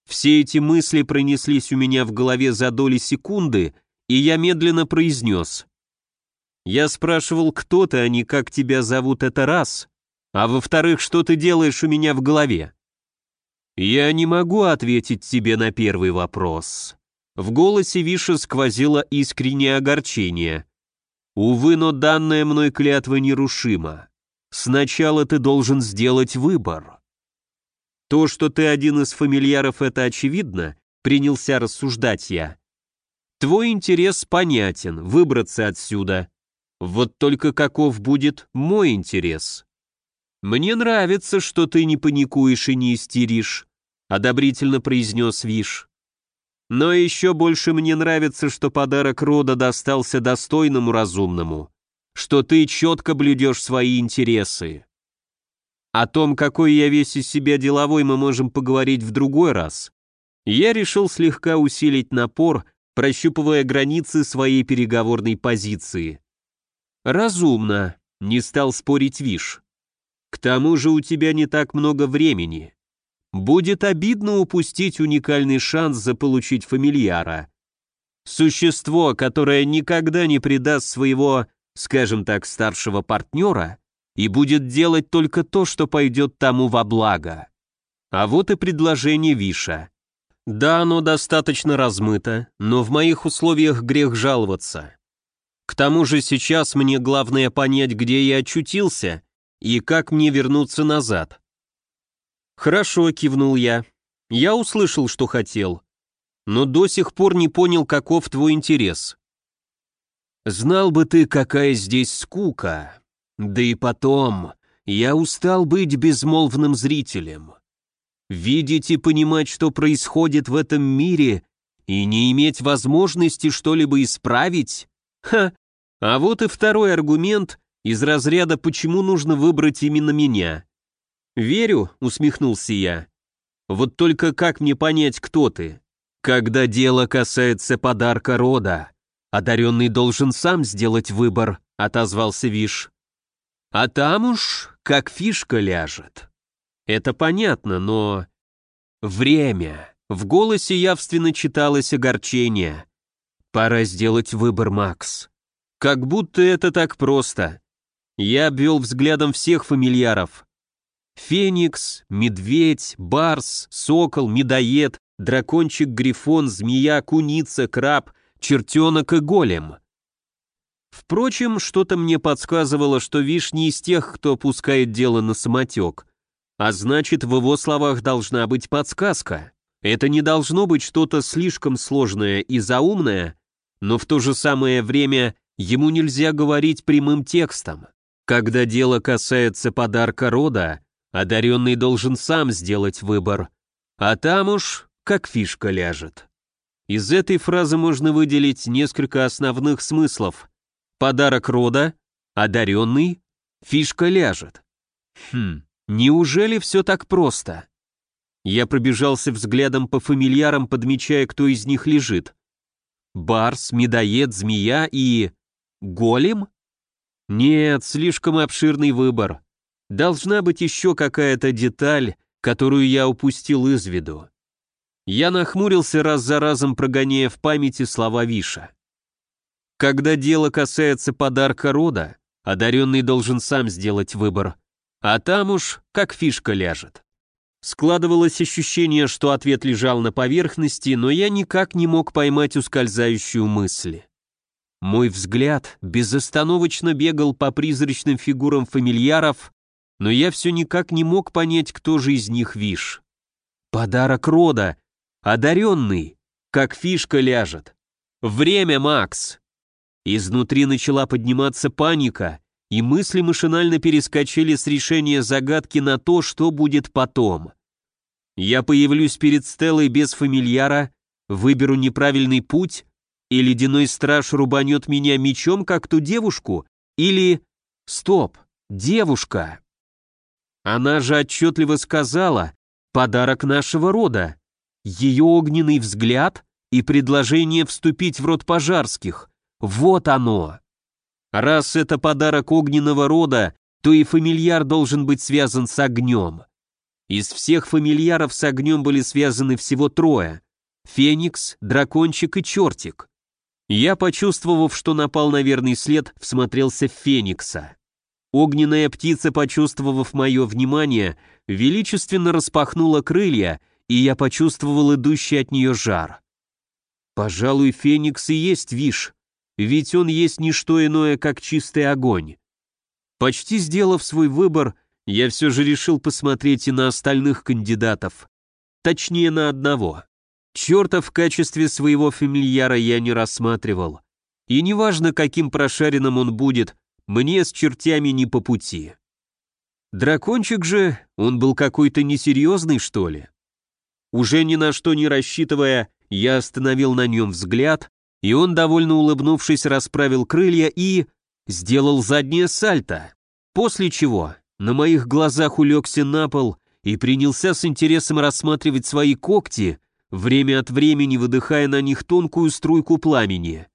Все эти мысли пронеслись у меня в голове за доли секунды, и я медленно произнес. Я спрашивал, кто ты, а не как тебя зовут, это раз. А во-вторых, что ты делаешь у меня в голове? Я не могу ответить тебе на первый вопрос. В голосе Виша сквозило искреннее огорчение. Увы, но данная мной клятва нерушима. Сначала ты должен сделать выбор. То, что ты один из фамильяров, это очевидно, принялся рассуждать я. Твой интерес понятен, выбраться отсюда. Вот только каков будет мой интерес? Мне нравится, что ты не паникуешь и не истеришь, одобрительно произнес Виш. Но еще больше мне нравится, что подарок рода достался достойному разумному, что ты четко блюдешь свои интересы. О том, какой я весь из себя деловой, мы можем поговорить в другой раз. Я решил слегка усилить напор, прощупывая границы своей переговорной позиции. Разумно, не стал спорить Виш. К тому же у тебя не так много времени. Будет обидно упустить уникальный шанс заполучить фамильяра. Существо, которое никогда не предаст своего, скажем так, старшего партнера, и будет делать только то, что пойдет тому во благо. А вот и предложение Виша. Да, оно достаточно размыто, но в моих условиях грех жаловаться. К тому же сейчас мне главное понять, где я очутился и как мне вернуться назад. Хорошо, кивнул я. Я услышал, что хотел, но до сих пор не понял, каков твой интерес. Знал бы ты, какая здесь скука, да и потом, я устал быть безмолвным зрителем. Видеть и понимать, что происходит в этом мире, и не иметь возможности что-либо исправить? Ха! А вот и второй аргумент из разряда «почему нужно выбрать именно меня?» «Верю», — усмехнулся я. «Вот только как мне понять, кто ты? Когда дело касается подарка рода, одаренный должен сам сделать выбор», — отозвался Виш. А там уж как фишка ляжет. Это понятно, но... Время. В голосе явственно читалось огорчение. Пора сделать выбор, Макс. Как будто это так просто. Я обвел взглядом всех фамильяров. Феникс, медведь, барс, сокол, медоед, дракончик, грифон, змея, куница, краб, чертенок и голем. Впрочем, что-то мне подсказывало, что Виш не из тех, кто пускает дело на самотек. А значит, в его словах должна быть подсказка. Это не должно быть что-то слишком сложное и заумное, но в то же самое время ему нельзя говорить прямым текстом. Когда дело касается подарка рода, одаренный должен сам сделать выбор, а там уж как фишка ляжет. Из этой фразы можно выделить несколько основных смыслов – Подарок рода, одаренный, фишка ляжет. Хм, неужели все так просто? Я пробежался взглядом по фамильярам, подмечая, кто из них лежит. Барс, медоед, змея и... Голем? Нет, слишком обширный выбор. Должна быть еще какая-то деталь, которую я упустил из виду. Я нахмурился раз за разом, прогоняя в памяти слова Виша. Когда дело касается подарка рода, одаренный должен сам сделать выбор, а там уж как фишка ляжет. Складывалось ощущение, что ответ лежал на поверхности, но я никак не мог поймать ускользающую мысль. Мой взгляд безостановочно бегал по призрачным фигурам фамильяров, но я все никак не мог понять, кто же из них Виш. Подарок рода, одаренный, как фишка ляжет. Время, Макс! Изнутри начала подниматься паника, и мысли машинально перескочили с решения загадки на то, что будет потом. Я появлюсь перед Стеллой без фамильяра, выберу неправильный путь, и ледяной страж рубанет меня мечом, как ту девушку, или... Стоп, девушка. Она же отчетливо сказала, подарок нашего рода. Ее огненный взгляд и предложение вступить в род пожарских. Вот оно. Раз это подарок огненного рода, то и фамильяр должен быть связан с огнем. Из всех фамильяров с огнем были связаны всего трое. Феникс, дракончик и чертик. Я, почувствовав, что напал на верный след, всмотрелся в Феникса. Огненная птица, почувствовав мое внимание, величественно распахнула крылья, и я почувствовал идущий от нее жар. Пожалуй, Феникс и есть Виш, ведь он есть не что иное, как чистый огонь. Почти сделав свой выбор, я все же решил посмотреть и на остальных кандидатов. Точнее, на одного. Черта в качестве своего фамильяра я не рассматривал. И неважно, каким прошаренным он будет, мне с чертями не по пути. Дракончик же, он был какой-то несерьезный, что ли? Уже ни на что не рассчитывая, я остановил на нем взгляд, и он, довольно улыбнувшись, расправил крылья и... сделал заднее сальто. После чего на моих глазах улегся на пол и принялся с интересом рассматривать свои когти, время от времени выдыхая на них тонкую струйку пламени.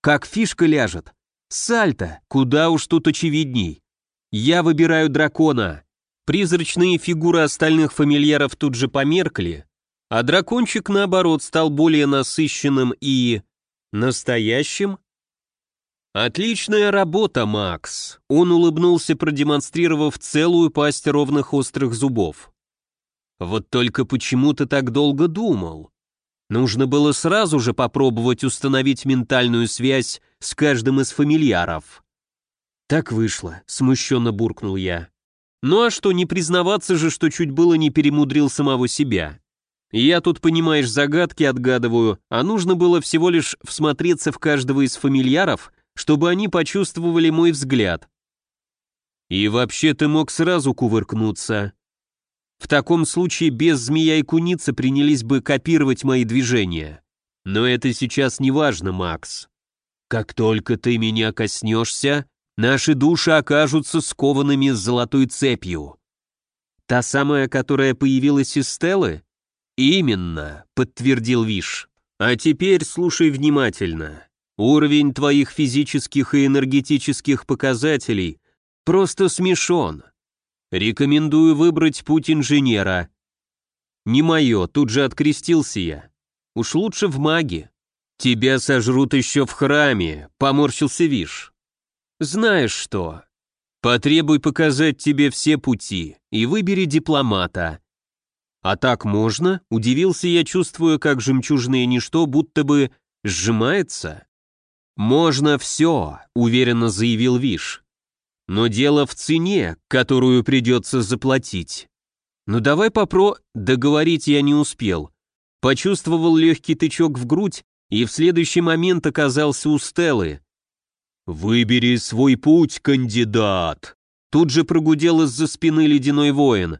Как фишка ляжет. Сальто, куда уж тут очевидней. Я выбираю дракона. Призрачные фигуры остальных фамильяров тут же померкли, а дракончик, наоборот, стал более насыщенным и... настоящим. «Отличная работа, Макс!» Он улыбнулся, продемонстрировав целую пасть ровных острых зубов. Вот только почему ты так долго думал? Нужно было сразу же попробовать установить ментальную связь с каждым из фамильяров. Так вышло, смущенно буркнул я. Ну а что, не признаваться же, что чуть было не перемудрил самого себя. Я тут, понимаешь, загадки отгадываю, а нужно было всего лишь всмотреться в каждого из фамильяров, чтобы они почувствовали мой взгляд. И вообще ты мог сразу кувыркнуться. В таком случае без змея и куницы принялись бы копировать мои движения. Но это сейчас не важно, Макс. Как только ты меня коснешься, наши души окажутся скованными золотой цепью. Та самая, которая появилась из Стеллы? Именно, подтвердил Виш. А теперь слушай внимательно. Уровень твоих физических и энергетических показателей просто смешон. Рекомендую выбрать путь инженера. Не мое, тут же открестился я. Уж лучше в маге. Тебя сожрут еще в храме, поморщился Виш. Знаешь что? Потребуй показать тебе все пути и выбери дипломата. А так можно? Удивился я, чувствуя, как жемчужное ничто будто бы сжимается. Можно все, уверенно заявил Виш. Но дело в цене, которую придется заплатить. Ну давай попро... Договорить я не успел. Почувствовал легкий тычок в грудь и в следующий момент оказался у Стеллы. «Выбери свой путь, кандидат!» Тут же прогудел из-за спины ледяной воин.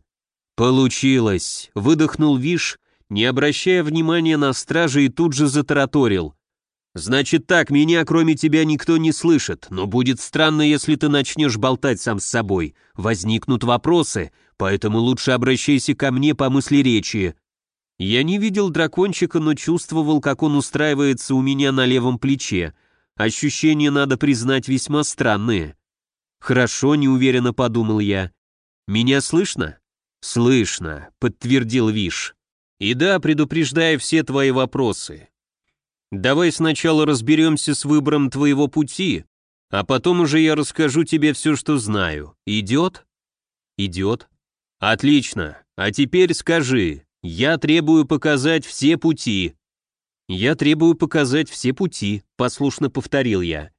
«Получилось!» — выдохнул Виш, не обращая внимания на стражи и тут же затараторил. «Значит так, меня кроме тебя никто не слышит, но будет странно, если ты начнешь болтать сам с собой. Возникнут вопросы, поэтому лучше обращайся ко мне по мысли речи». Я не видел дракончика, но чувствовал, как он устраивается у меня на левом плече. Ощущения, надо признать, весьма странные. «Хорошо», — неуверенно подумал я. «Меня слышно?» «Слышно», — подтвердил Виш. «И да, предупреждая все твои вопросы. Давай сначала разберемся с выбором твоего пути, а потом уже я расскажу тебе все, что знаю. Идет? Идет. Отлично. А теперь скажи, я требую показать все пути. «Я требую показать все пути», — послушно повторил я.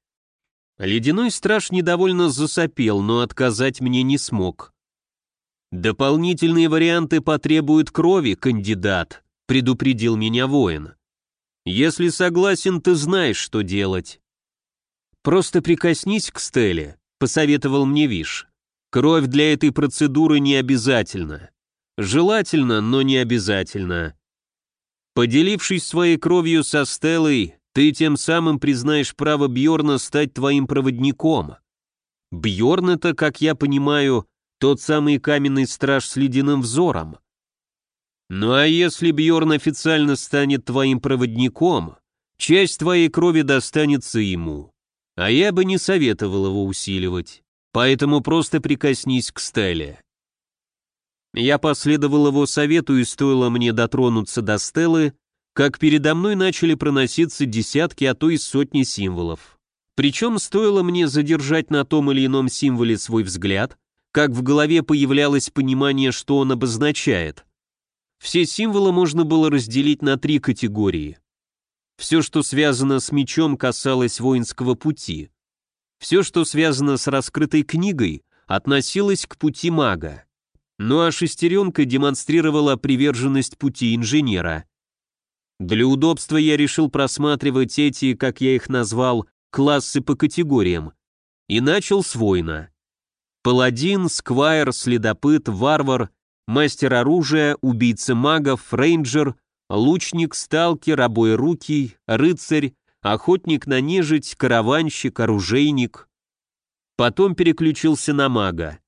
Ледяной страж недовольно засопел, но отказать мне не смог. «Дополнительные варианты потребуют крови, кандидат», — предупредил меня воин. «Если согласен, ты знаешь, что делать». «Просто прикоснись к стеле», — посоветовал мне Виш. «Кровь для этой процедуры не обязательна. Желательно, но не обязательно. Поделившись своей кровью со Стеллой, ты тем самым признаешь право Бьорна стать твоим проводником. Бьорн это, как я понимаю, тот самый каменный страж с ледяным взором. Ну а если Бьорн официально станет твоим проводником, часть твоей крови достанется ему. А я бы не советовал его усиливать, поэтому просто прикоснись к Стелле. Я последовал его совету, и стоило мне дотронуться до стелы, как передо мной начали проноситься десятки, а то и сотни символов. Причем стоило мне задержать на том или ином символе свой взгляд, как в голове появлялось понимание, что он обозначает. Все символы можно было разделить на три категории. Все, что связано с мечом, касалось воинского пути. Все, что связано с раскрытой книгой, относилось к пути мага. Ну а шестеренка демонстрировала приверженность пути инженера. Для удобства я решил просматривать эти, как я их назвал, классы по категориям. И начал с воина. Паладин, сквайр, следопыт, варвар, мастер оружия, убийца магов, рейнджер, лучник, сталкер, обоерукий, рыцарь, охотник на нежить, караванщик, оружейник. Потом переключился на мага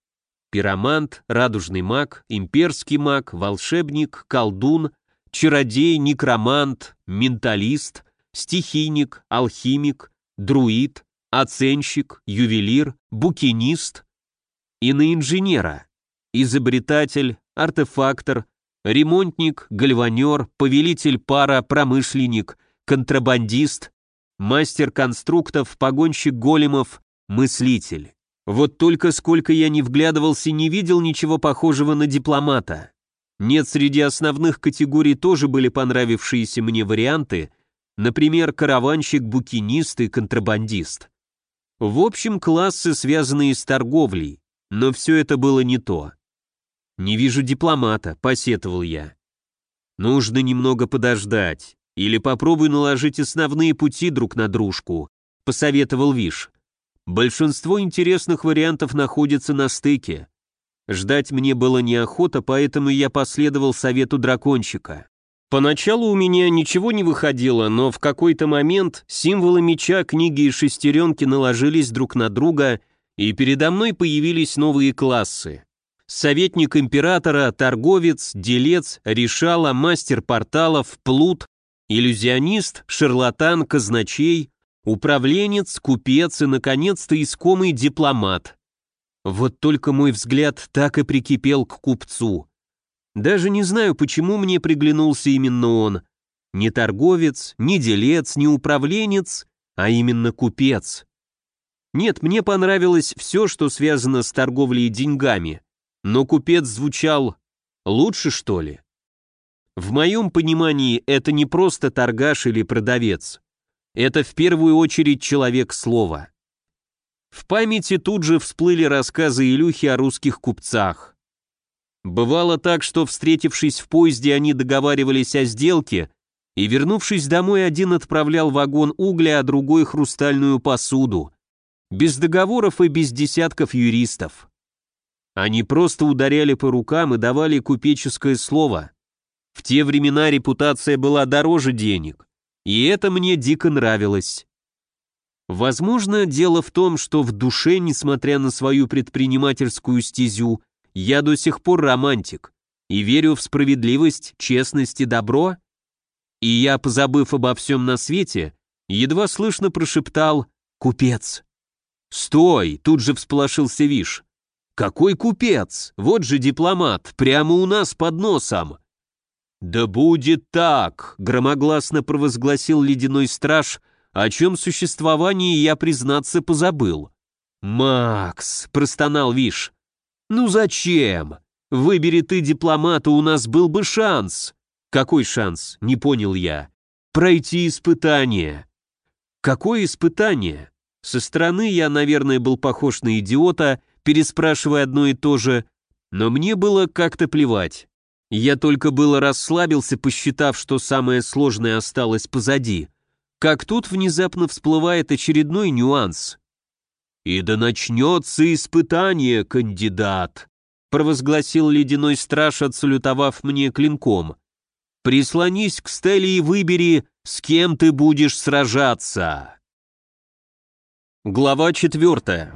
пиромант, радужный маг, имперский маг, волшебник, колдун, чародей, некромант, менталист, стихийник, алхимик, друид, оценщик, ювелир, букинист и на инженера, изобретатель, артефактор, ремонтник, гальванер, повелитель пара, промышленник, контрабандист, мастер конструктов, погонщик големов, мыслитель. Вот только сколько я не вглядывался, не видел ничего похожего на дипломата. Нет, среди основных категорий тоже были понравившиеся мне варианты, например, караванщик, букинист и контрабандист. В общем, классы, связанные с торговлей, но все это было не то. «Не вижу дипломата», — посетовал я. «Нужно немного подождать, или попробуй наложить основные пути друг на дружку», — посоветовал Виш. Большинство интересных вариантов находится на стыке. Ждать мне было неохота, поэтому я последовал совету дракончика. Поначалу у меня ничего не выходило, но в какой-то момент символы меча, книги и шестеренки наложились друг на друга, и передо мной появились новые классы. Советник императора, торговец, делец, решала, мастер порталов, плут, иллюзионист, шарлатан, казначей, Управленец, купец и, наконец-то, искомый дипломат. Вот только мой взгляд так и прикипел к купцу. Даже не знаю, почему мне приглянулся именно он. Не торговец, не делец, не управленец, а именно купец. Нет, мне понравилось все, что связано с торговлей деньгами, но купец звучал лучше, что ли? В моем понимании это не просто торгаш или продавец. Это в первую очередь человек слова. В памяти тут же всплыли рассказы Илюхи о русских купцах. Бывало так, что, встретившись в поезде, они договаривались о сделке, и, вернувшись домой, один отправлял вагон угля, а другой хрустальную посуду. Без договоров и без десятков юристов. Они просто ударяли по рукам и давали купеческое слово. В те времена репутация была дороже денег. И это мне дико нравилось. Возможно, дело в том, что в душе, несмотря на свою предпринимательскую стезю, я до сих пор романтик и верю в справедливость, честность и добро. И я, позабыв обо всем на свете, едва слышно прошептал «Купец». «Стой!» — тут же всполошился Виш. «Какой купец? Вот же дипломат, прямо у нас под носом!» «Да будет так!» — громогласно провозгласил ледяной страж, о чем существовании я, признаться, позабыл. «Макс!» — простонал Виш. «Ну зачем? Выбери ты дипломата, у нас был бы шанс!» «Какой шанс?» — не понял я. Пройти испытание. Какое испытание? Со стороны я, наверное, был похож на идиота, переспрашивая одно и то же, но мне было как-то плевать. Я только было расслабился, посчитав, что самое сложное осталось позади. Как тут внезапно всплывает очередной нюанс. «И да начнется испытание, кандидат», провозгласил ледяной страж, отсалютовав мне клинком. «Прислонись к стеле и выбери, с кем ты будешь сражаться». Глава четвертая.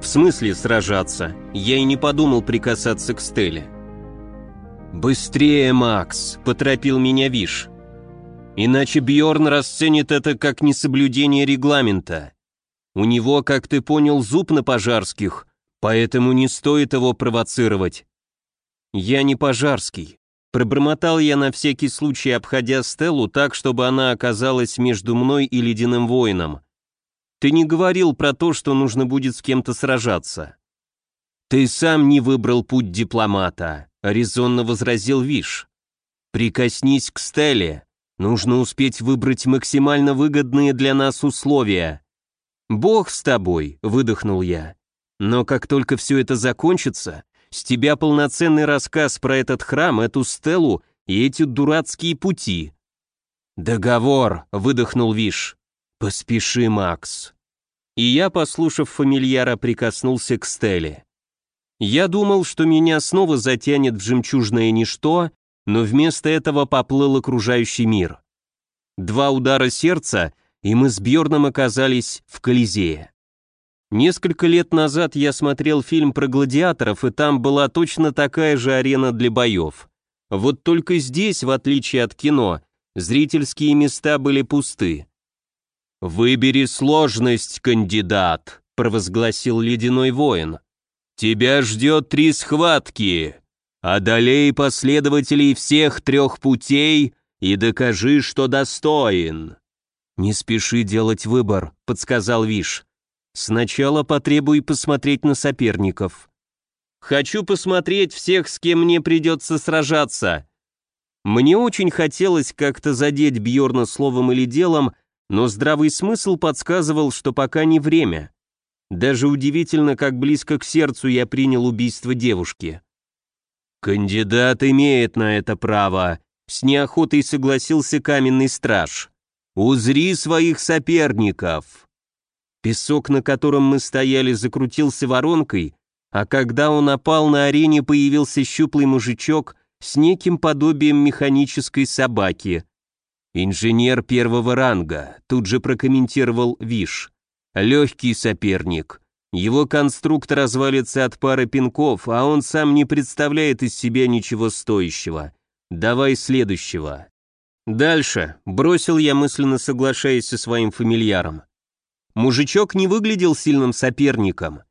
В смысле сражаться? Я и не подумал прикасаться к Стелле. «Быстрее, Макс!» — поторопил меня Виш. «Иначе Бьорн расценит это как несоблюдение регламента. У него, как ты понял, зуб на пожарских, поэтому не стоит его провоцировать». «Я не пожарский», — пробормотал я на всякий случай, обходя Стеллу так, чтобы она оказалась между мной и ледяным воином. «Ты не говорил про то, что нужно будет с кем-то сражаться». «Ты сам не выбрал путь дипломата», — резонно возразил Виш. «Прикоснись к Стелле. Нужно успеть выбрать максимально выгодные для нас условия». «Бог с тобой», — выдохнул я. «Но как только все это закончится, с тебя полноценный рассказ про этот храм, эту стелу и эти дурацкие пути». «Договор», — выдохнул Виш. «Поспеши, Макс». И я, послушав фамильяра, прикоснулся к стеле. Я думал, что меня снова затянет в жемчужное ничто, но вместо этого поплыл окружающий мир. Два удара сердца, и мы с Бьорном оказались в Колизее. Несколько лет назад я смотрел фильм про гладиаторов, и там была точно такая же арена для боев. Вот только здесь, в отличие от кино, зрительские места были пусты. «Выбери сложность, кандидат», — провозгласил ледяной воин. Тебя ждет три схватки. Одолей последователей всех трех путей и докажи, что достоин». «Не спеши делать выбор», — подсказал Виш. «Сначала потребуй посмотреть на соперников». «Хочу посмотреть всех, с кем мне придется сражаться». Мне очень хотелось как-то задеть Бьорна словом или делом, но здравый смысл подсказывал, что пока не время. Даже удивительно, как близко к сердцу я принял убийство девушки. «Кандидат имеет на это право», — с неохотой согласился каменный страж. «Узри своих соперников». Песок, на котором мы стояли, закрутился воронкой, а когда он опал на арене, появился щуплый мужичок с неким подобием механической собаки. «Инженер первого ранга», — тут же прокомментировал Виш. Легкий соперник. Его конструктор развалится от пары пинков, а он сам не представляет из себя ничего стоящего. Давай следующего. Дальше. Бросил я мысленно соглашаясь со своим фамильяром. Мужичок не выглядел сильным соперником.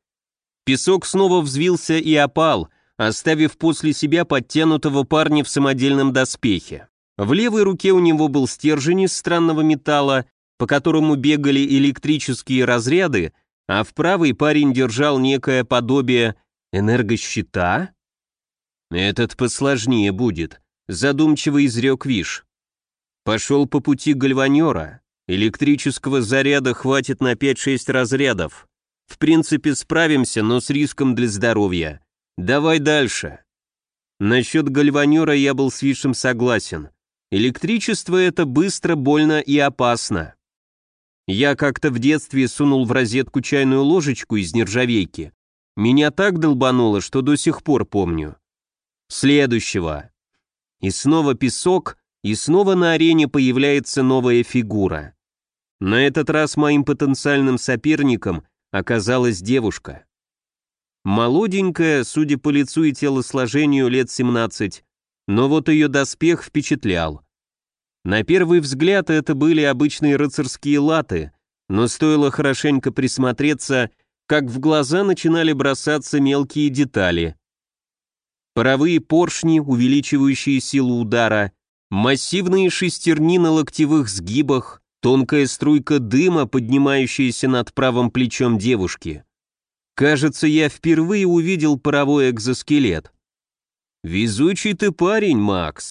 Песок снова взвился и опал, оставив после себя подтянутого парня в самодельном доспехе. В левой руке у него был стержень из странного металла, по которому бегали электрические разряды, а в правый парень держал некое подобие энергощита? Этот посложнее будет, задумчиво изрек Виш. Пошел по пути гальванера, электрического заряда хватит на 5-6 разрядов. В принципе, справимся, но с риском для здоровья. Давай дальше. Насчет гальванера я был с Вишем согласен. Электричество это быстро, больно и опасно. Я как-то в детстве сунул в розетку чайную ложечку из нержавейки. Меня так долбануло, что до сих пор помню. Следующего. И снова песок, и снова на арене появляется новая фигура. На этот раз моим потенциальным соперником оказалась девушка. Молоденькая, судя по лицу и телосложению, лет 17, но вот ее доспех впечатлял. На первый взгляд это были обычные рыцарские латы, но стоило хорошенько присмотреться, как в глаза начинали бросаться мелкие детали. Паровые поршни, увеличивающие силу удара, массивные шестерни на локтевых сгибах, тонкая струйка дыма, поднимающаяся над правым плечом девушки. Кажется, я впервые увидел паровой экзоскелет. Везучий ты парень, Макс.